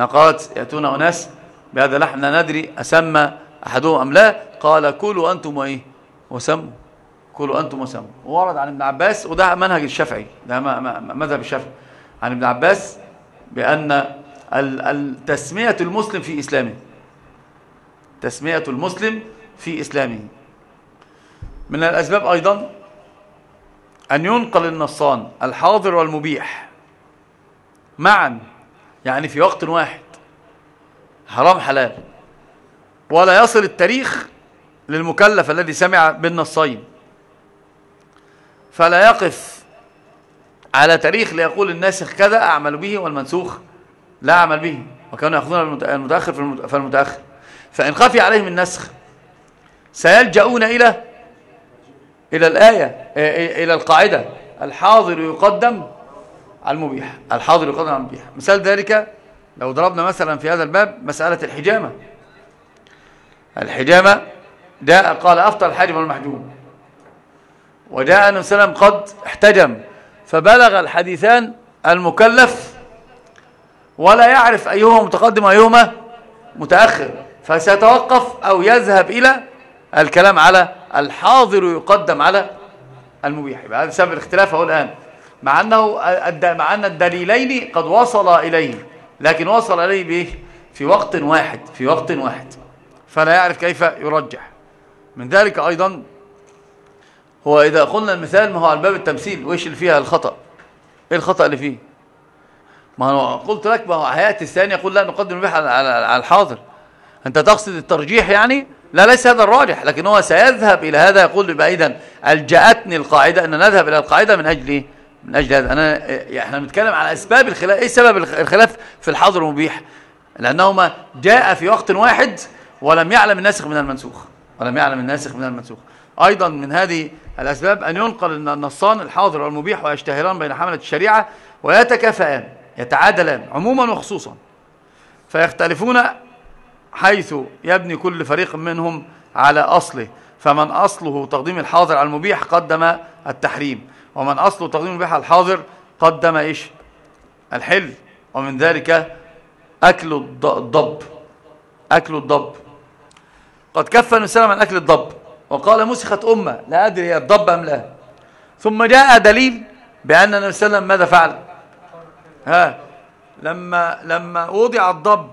قالت يأتون أناس بهذا اللحم لا ندري أسمى أحدهم أم لا. قال كلوا أنتم وإيه وسموا. كلوا أنتم وسموا. ورد عن ابن عباس وده منهج الشافعي ده مذهب الشافعي. عن ابن عباس بأن تسمية المسلم في إسلامه. تسمية المسلم في إسلامه. من الأسباب أيضا أن ينقل النصان الحاضر والمبيح معا يعني في وقت واحد حرام حلال. ولا يصل التاريخ للمكلف الذي سمع بالنصين فلا يقف على تاريخ ليقول الناسخ كذا أعمل به والمنسوخ لا أعمل به. وكانوا يأخذون المتأخر في المتأخر. فإن خفي عليهم النسخ سيلجؤون إلى إلى الآية إلى القاعدة. الحاضر يقدم على المبيح الحاضر يقدم على المبيح. مثال ذلك لو ضربنا مثلا في هذا الباب مسألة الحجامة. الحجامة جاء قال أفطر الحاجم والمحجوم. وجاء النبي صلى الله عليه وسلم قد احتجم. فبلغ الحديثان المكلف ولا يعرف أيهما متقدم وأيهما متأخر. فسيتوقف أو يذهب إلى الكلام على الحاضر يقدم على المبيح. هذا سبب الاختلاف هو الآن. مع أنه مع أن الدليلين قد وصل إليه لكن وصل إليه بإيه في وقت واحد في وقت واحد. فلا يعرف كيف يرجح. من ذلك أيضا هو إذا قلنا المثال ما هو على باب التمثيل وإيش اللي فيها الخطأ؟ إيه الخطأ اللي فيه؟ ما هو قلت لك ما هو حياتي الثاني يقول لا نقدم المبيح على الحاضر. أنت تقصد الترجيح يعني؟ لا ليس هذا الراجح لكن هو سيذهب إلى هذا يقول يبقى إذا ألجأتني القاعدة؟ أن نذهب إلى القاعدة من أجل إيه؟ من أجل هذا. أنا يعني إحنا بنتكلم على أسباب الخلاف. إيه سبب الخلاف في الحاضر والمبيح لأنهما جاء في وقت واحد ولم يعلم الناسخ من المنسوخ. ولم يعلم الناسخ من المنسوخ. أيضا من هذه الأسباب أن ينقل النصان الحاضر والمبيح ويشتهران بين حملة الشريعة ويتكافئان يتعادلان عموما وخصوصا. فيختلفون حيث يبني كل فريق منهم على أصله. فمن أصله تقديم الحاضر على المبيح قدم التحريم. ومن أصله تقديم على الحاضر قدم إيش؟ الحل. ومن ذلك أكل الضب. أكل الضب. قد كف النسلم عن أكل الضب. وقال مسخت أمة لا أدري هي الضب أم لا. ثم جاء دليل بأن النبي صلى الله عليه وسلم ماذا فعل؟ ها لما لما وضع الضب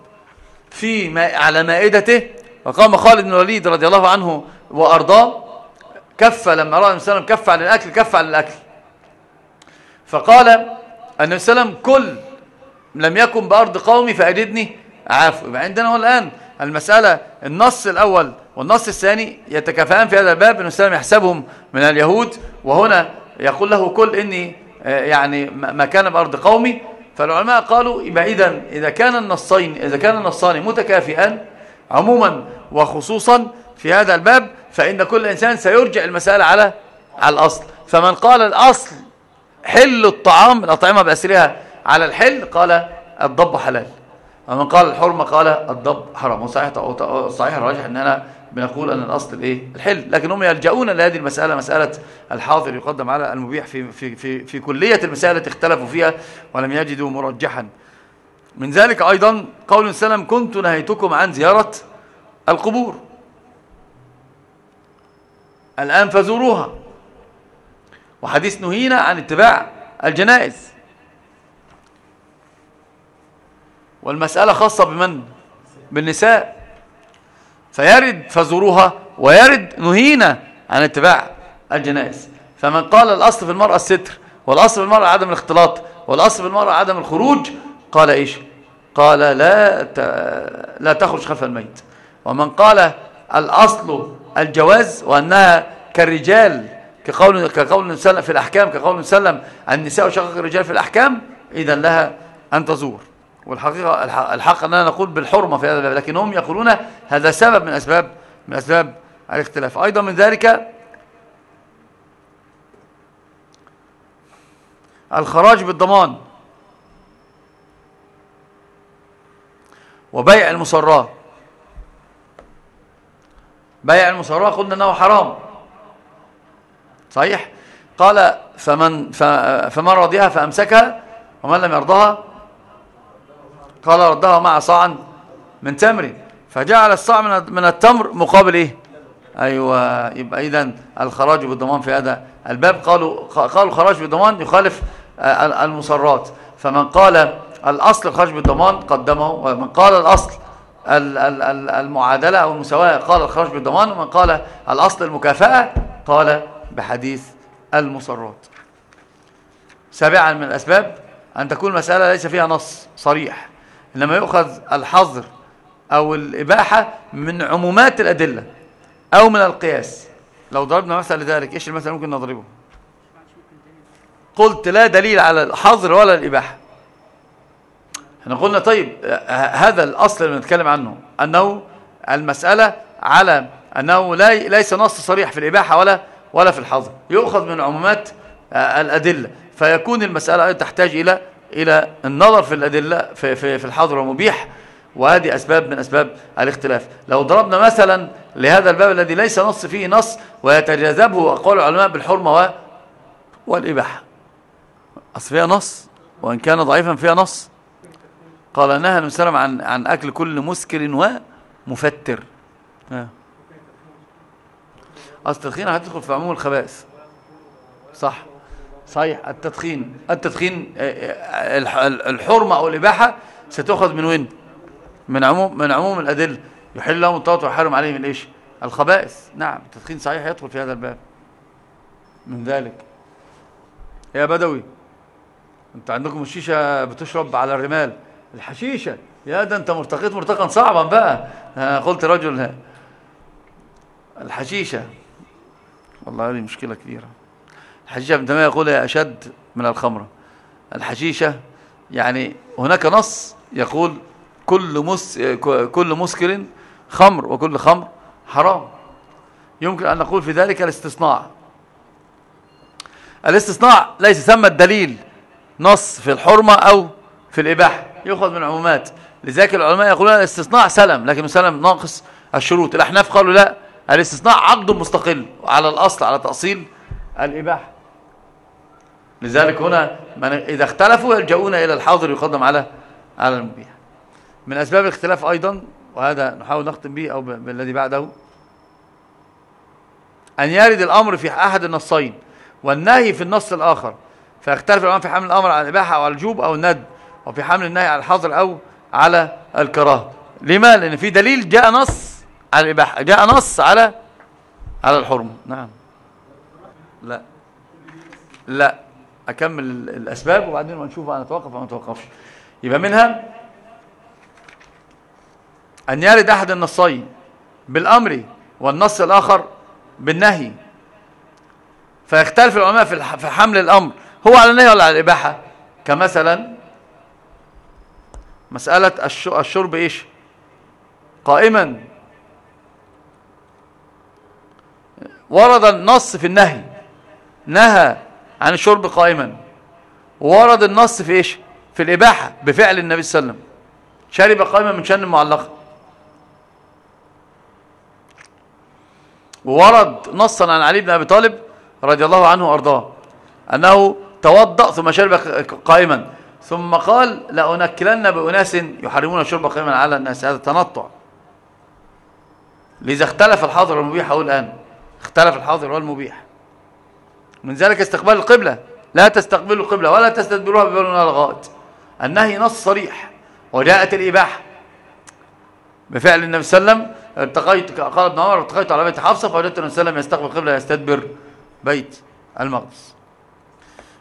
في ما على مائدته وقام خالد بن الوليد رضي الله عنه وأرضاه كف لما رأى النبي صلى الله عليه وسلم كف على الأكل كف على الأكل. فقال النبي صلى الله عليه وسلم كل لم يكن بأرض قومي فأجدني عافوا يبقى عندنا الآن المسألة النص الأول والنص الثاني يتكافئان في هذا الباب عليه وسلم يحسبهم من اليهود وهنا يقول له كل إني آه، يعني ما كان بأرض قومي. فالعلماء قالوا يبقى إذا إذا كان النصين إذا كان النصان متكافئان عموما وخصوصا في هذا الباب فإن كل إنسان سيرجع المسألة على على الأصل. فمن قال الأصل حل الطعام الأطعمة بأسرها على الحل قال الضب حلال. ومن قال الحرمة قال الضب حرام. وصحيح صحيح الراجح أن أنا بنقول أن الأصل الإيه الحل. لكن هم يلجؤون لهذه المسألة مسألة الحاضر يقدم على المبيح في, في, في, في كلية المسألة التي اختلفوا فيها ولم يجدوا مرجحا. من ذلك أيضا قول السلام كنت نهيتكم عن زيارة القبور. الآن فزوروها. وحديث نهينا عن اتباع الجنائز. والمسألة خاصة بمن؟ بالنساء. فيرد فزوروها ويرد نهينا عن اتباع الجنائز. فمن قال الأصل في المرأة الستر والأصل في المرأة عدم الاختلاط والأصل في المرأة عدم الخروج قال إيش؟ قال لا لا تخرج خلف الميت. ومن قال الأصل الجواز وأنها كالرجال كقول كقول في الأحكام كقول سلم النساء شقق الرجال في الأحكام إذا لها أن تزور. والحقيقة الحق أننا نقول بالحرمة في هذا الباب لكن هم يقولون هذا سبب من أسباب من أسباب الاختلاف. أيضا من ذلك الخراج بالضمان وبيع المصراة. بيع المصراة قلنا أنه حرام. صحيح؟ قال فمن فمن رضيها فأمسكها ومن لم يرضها قال ردها مع صاعا من تمر فجعل الصاع من التمر مقابل إيه؟ أيوه يبقى اذا الخراج بالضمان في هذا الباب. قالوا قالوا الخراج بالضمان يخالف المصرات. فمن قال الأصل الخرج بالضمان قدمه ومن قال الأصل المعادلة أو المساواة قال الخرج بالضمان ومن قال الأصل المكافأة قال بحديث المصرات. سابعا من الأسباب أن تكون المسألة ليس فيها نص صريح. إنما يؤخذ الحظر أو الإباحة من عمومات الأدلة أو من القياس. لو ضربنا مثل لذلك إيش المثل ممكن نضربه؟ قلت لا دليل على الحظر ولا الإباحة. إحنا قلنا طيب هذا الأصل اللي نتكلم عنه أنه المسألة على أنه لا ليس نص صريح في الإباحة ولا ولا في الحظر يؤخذ من عمومات الأدلة. فيكون المسألة تحتاج إلى إلى النظر في الأدلة في, في, في الحظر والمبيح وهذه أسباب من أسباب الاختلاف. لو ضربنا مثلا لهذا الباب الذي ليس نص فيه نص ويتجاذبه أقوال العلماء بالحرمة والإباحة. أصل فيها نص وإن كان ضعيفا فيها نص. قال نهى النبي عن عن أكل كل مسكر ومفتر. أصل التدخين هتدخل في عموم الخبائث. صح. صحيح. التدخين. التدخين آه، آه، الحرمة أو الإباحة ستأخذ من وين؟ من عموم من عموم الأدلة. يحل لهم الطاعة ويحرم عليهم الإيش؟ الخبائث. نعم. التدخين صحيح يدخل في هذا الباب. من ذلك. يا بدوي أنت عندكم الشيشة بتشرب على الرمال. الحشيشة. يا ده أنت مرتقيت مرتقا صعبا بقى. قلت رجل الحشيشة. والله هذه مشكلة كبيرة. الحشيشة ابن تيمية يقول هي أشد من الخمرة. الحشيشة يعني هناك نص يقول كل مس كل مسكر خمر وكل خمر حرام. يمكن أن نقول في ذلك الاستثناء. الاستثناء ليس ثم الدليل نص في الحرمة أو في الإباحة. يؤخذ من عمومات لذلك العلماء يقولون الاستثناء سلم لكن سلم ناقص الشروط. الأحناف قالوا لا؟ الاستثناء عقد مستقل على الأصل على تأصيل الإباحة. لذلك هنا من إذا اختلفوا يلجؤون إلى الحاضر يقدم على على المبيح من أسباب الاختلاف أيضا وهذا نحاول نختم به أو بالذي بعده أن يرد الأمر في أحد النصين والنهي في النص الآخر. فيختلف العلماء في حمل الأمر على الإباحة أو على الجوب أو الند وفي حمل النهي على الحظر أو على الكراهة. لما؟ لأن في دليل جاء نص على الإباحة. جاء نص على على الحرمة نعم. لا. لا. أكمل الأسباب وبعدين نشوف أنا أتوقف أو ما يبقى منها أن يرد أحد النصين بالأمر والنص الآخر بالنهي. فيختلف العلماء في حمل الأمر. هو على النهي ولا على الإباحة؟ كمثلا مسألة الشرب إيش؟ قائما ورد النص في النهي. نهى عن الشرب قائما. ورد النص في إيش؟ في الإباحة بفعل النبي صلى الله عليه وسلم. شرب قائما من شن معلقة. وورد نصا عن علي بن أبي طالب رضي الله عنه وأرضاه. أنه توضأ ثم شرب قائما. ثم قال لأنكلن بأناس يحرمون الشرب قائما على الناس. هذا تنطع. لذا اختلف الحاضر والمبيح الآن. اختلف الحاضر والمبيح. من ذلك استقبال القبلة. لا تستقبلوا القبلة ولا تستدبروها ببال الغائط النهي نص صريح وجاءت الإباحة. بفعل النبي صلى الله عليه وسلم ارتقيت قال ابن عمر ارتقيت على بيت حفصة فوجدت النبي صلى الله عليه وسلم يستقبل القبلة يستدبر بيت المقدس.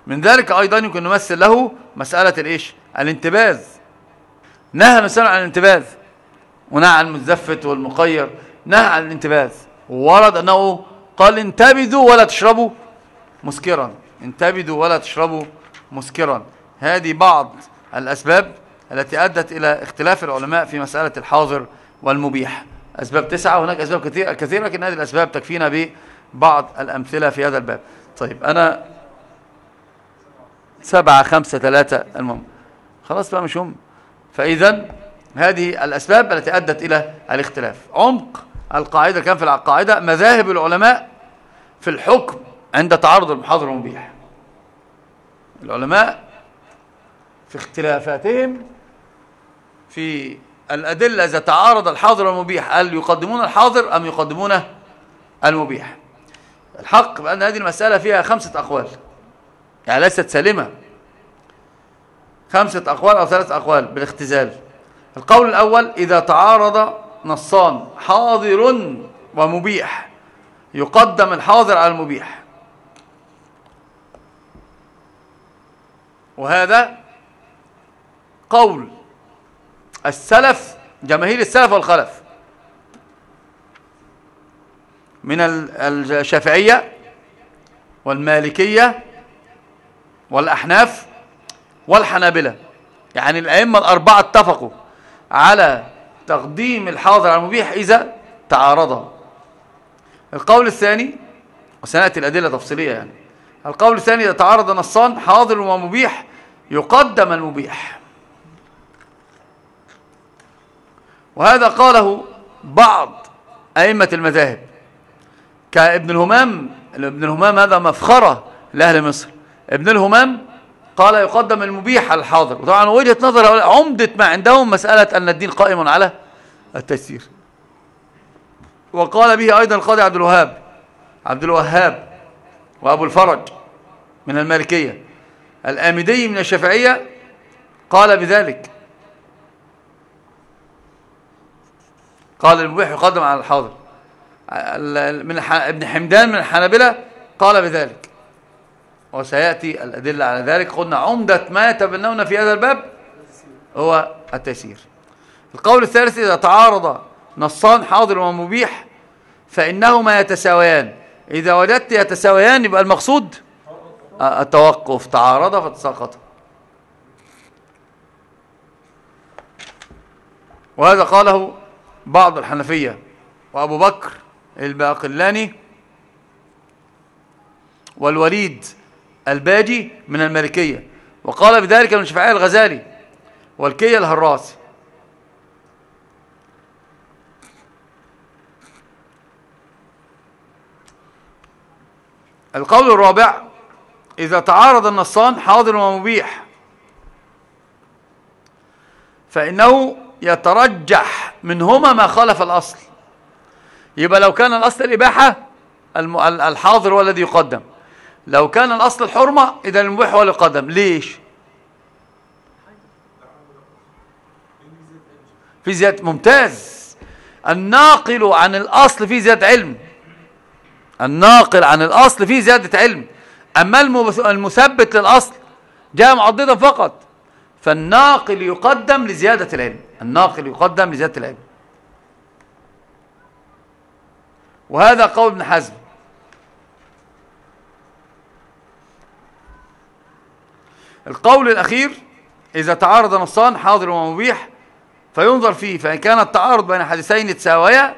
من ذلك أيضا يمكن نمثل له مسألة الإيش؟ الانتباذ نهى النبي عن الانتباذ ونهى عن المزفت والمقير. نهى عن الانتباذ وورد أنه قال انتبذوا ولا تشربوا مسكرا. انتبذوا ولا تشربوا مسكرا. هذه بعض الأسباب التي أدت إلى اختلاف العلماء في مسألة الحاضر والمبيح. أسباب تسعة وهناك أسباب كثيرة, كثيرة لكن هذه الأسباب تكفينا ببعض الأمثلة في هذا الباب. طيب أنا سبعة خمسة ثلاثة المهم. خلاص بقى مش هم. فإذا هذه الأسباب التي أدت إلى الاختلاف. عمق القاعدة كان في القاعدة مذاهب العلماء في الحكم عند تعارض المحاضر والمبيح العلماء في اختلافاتهم في الأدلة إذا تعارض الحاضر والمبيح هل يقدمون الحاضر أم يقدمون المبيح؟ الحق بأن هذه المسألة فيها خمسة أقوال. يعني ليست سالمة. خمسة أقوال أو ثلاثة أقوال بالاختزال. القول الأول إذا تعارض نصان حاضر ومبيح يقدم الحاضر على المبيح. وهذا قول السلف جماهير السلف والخلف. من الشافعية والمالكية والأحناف والحنابلة. يعني الأئمة الأربعة اتفقوا على تقديم الحاضر على المبيح إذا تعارضا القول الثاني وسنأتي الأدلة تفصيلية يعني. القول الثاني إذا تعارض نصان حاضر ومبيح يقدم المبيح. وهذا قاله بعض أئمة المذاهب كابن الهمام ابن الهمام هذا مفخرة لأهل مصر. ابن الهمام قال يقدم المبيح على الحاضر. وطبعا وجهة نظر عمدة ما عندهم مسألة أن الدين قائم على التيسير. وقال به أيضا القاضي عبد الوهاب عبد الوهاب وأبو الفرج من المالكية الآمدي من الشافعية قال بذلك. قال المبيح يقدم على الحاضر. من ابن حمدان من الحنابلة قال بذلك. وسيأتي الأدلة على ذلك. قلنا عمدة ما يتبنون في هذا الباب هو التيسير. القول الثالث إذا تعارض نصان حاضر ومبيح فإنهما يتساويان. إذا وجدت يتساويان يبقى المقصود التوقف تعارض فتساقط وهذا قاله بعض الحنفية. وأبو بكر الباقلاني والوليد الباجي من المالكية. وقال بذلك ابن شفعي الغزالي والكية الهراسي القول الرابع إذا تعارض النصان حاضر ومبيح فإنه يترجح منهما ما خالف الأصل. يبقى لو كان الأصل الإباحة الحاضر هو الذي يقدم. لو كان الأصل الحرمة إذا المبيح هو اللي يقدم. ليش؟ في زيادة ممتاز. الناقل عن الأصل في زيادة علم. الناقل عن الأصل في زيادة علم. أما المثبت للأصل جاء معضدا فقط. فالناقل يقدم لزيادة العلم. الناقل يقدم لزيادة العلم. وهذا قول ابن حزم. القول الأخير إذا تعارض نصان حاضر ومبيح فينظر فيه فإن كان التعارض بين حديثين تساويا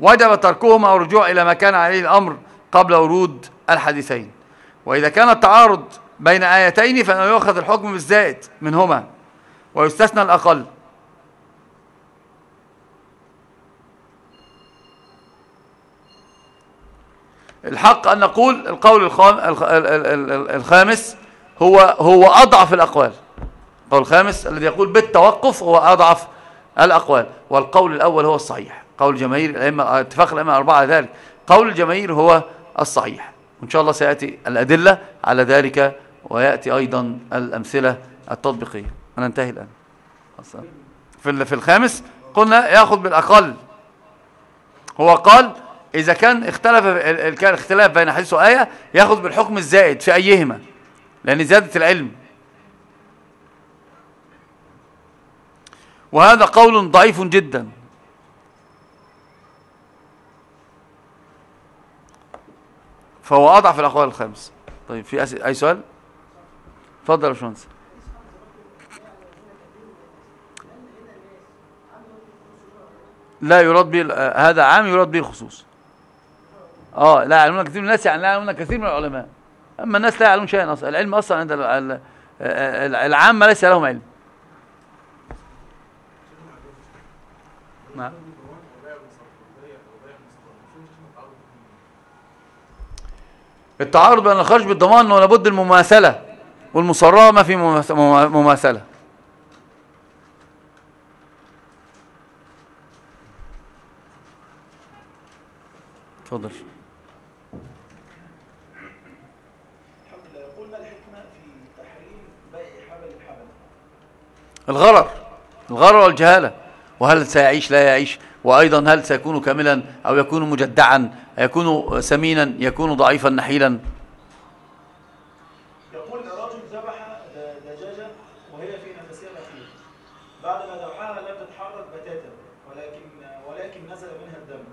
وجب تركهما والرجوع إلى ما كان عليه الأمر قبل ورود الحديثين. وإذا كان التعارض بين آيتين فإنه يؤخذ الحكم بالزائد منهما ويستثنى الأقل. الحق أن نقول القول الخامس هو هو أضعف الأقوال. القول الخامس الذي يقول بالتوقف هو أضعف الأقوال والقول الأول هو الصحيح. قول الجماهير الأئمة اتفاق الأئمة الأربعة على ذلك. قول الجماهير هو الصحيح. وإن شاء الله سيأتي الأدلة على ذلك ويأتي أيضا الأمثلة التطبيقية. وننتهي الآن. في في الخامس قلنا يأخذ بالأقل. هو قال إذا كان اختلف كان اختلاف بين حديث وآية يأخذ بالحكم الزائد في أيهما؟ لأن زيادة العلم. وهذا قول ضعيف جدا. فهو أضعف الأقوال الخمس. طيب في أي سؤال؟ اتفضل يا باشمهندس. لا يراد به هذا عام يراد به الخصوص. آه لا يعلمون كثير من الناس يعني لا يعلمون كثير من العلماء. أما الناس لا يعلمون شيئا أصلا. العلم أصلا عند العامة ليس لهم علم. نعم. التعارض بين الخرج بالضمان انه لابد المماثلة ما في مماثلة. تفضل. الغرر. الغرر والجهالة. وهل سيعيش لا يعيش؟ وأيضا هل سيكون كاملا أو يكون مجدعا؟ يكون سمينا يكون ضعيفا نحيلا. يقول رجل ذبح دجاجة وهي في نفسها الأخير بعد ما ذبحها لم تتحرك بتاتا ولكن ولكن نزل منها الدم.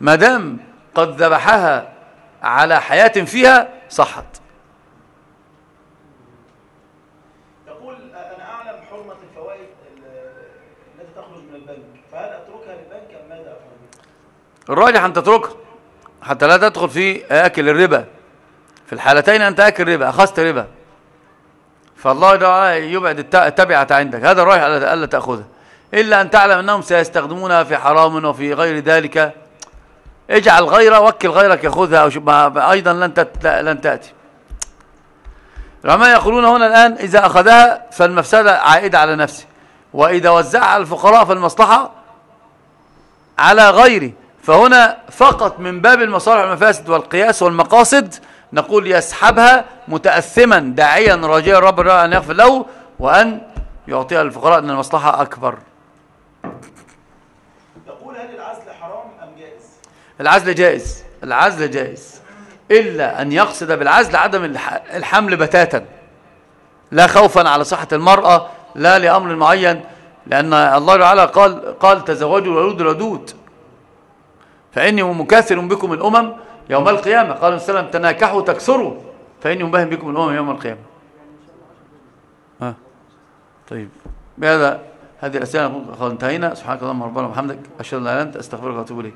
ما دام قد ذبحها على حياة فيها صحت يقول أنا أعلم حرمة الفوائد التي تخرج من البنك فهل أتركها للبنك أم ماذا أفعل؟ الراجح أن تتركها حتى لا تدخل في أكل الربا. في الحالتين أنت أكل ربا أخذت ربا. فالله تعالى يبعد التبعة عندك. هذا الراجح ألا تأخذها إلا أن تعلم أنهم سيستخدمونها في حرام وفي غير ذلك. اجعل غيره وكل غيرك يأخذها أو أيضا لن لن تأتي. العلماء يقولون هنا الآن إذا أخذها فالمفسدة عائدة على نفسه. وإذا وزعها الفقراء فالمصلحة على غيره. فهنا فقط من باب المصالح والمفاسد والقياس والمقاصد نقول يسحبها متأثما داعيا راجيا رب أن يغفر له وأن يعطيها للفقراء أن المصلحة أكبر. تقول هل العزل حرام أم جائز؟ العزل جائز العزل جائز. إلا أن يقصد بالعزل عدم الحمل بتاتا. لا خوفا على صحة المرأة لا لأمر معين لأن الله تعالى قال قال تزوجوا الولود الودود. فإني مكاثر بكم الأمم يوم القيامة. قال السلام تناكحوا تكسروا. فإني مباهم بكم الأمم يوم القيامة. ها. طيب. بهذا هذه الأسئلة انتهينا. سبحانك اللهم ربنا وبحمدك. أشهد أن لا إله إلا أنت أستغفرك وأتوب إليك.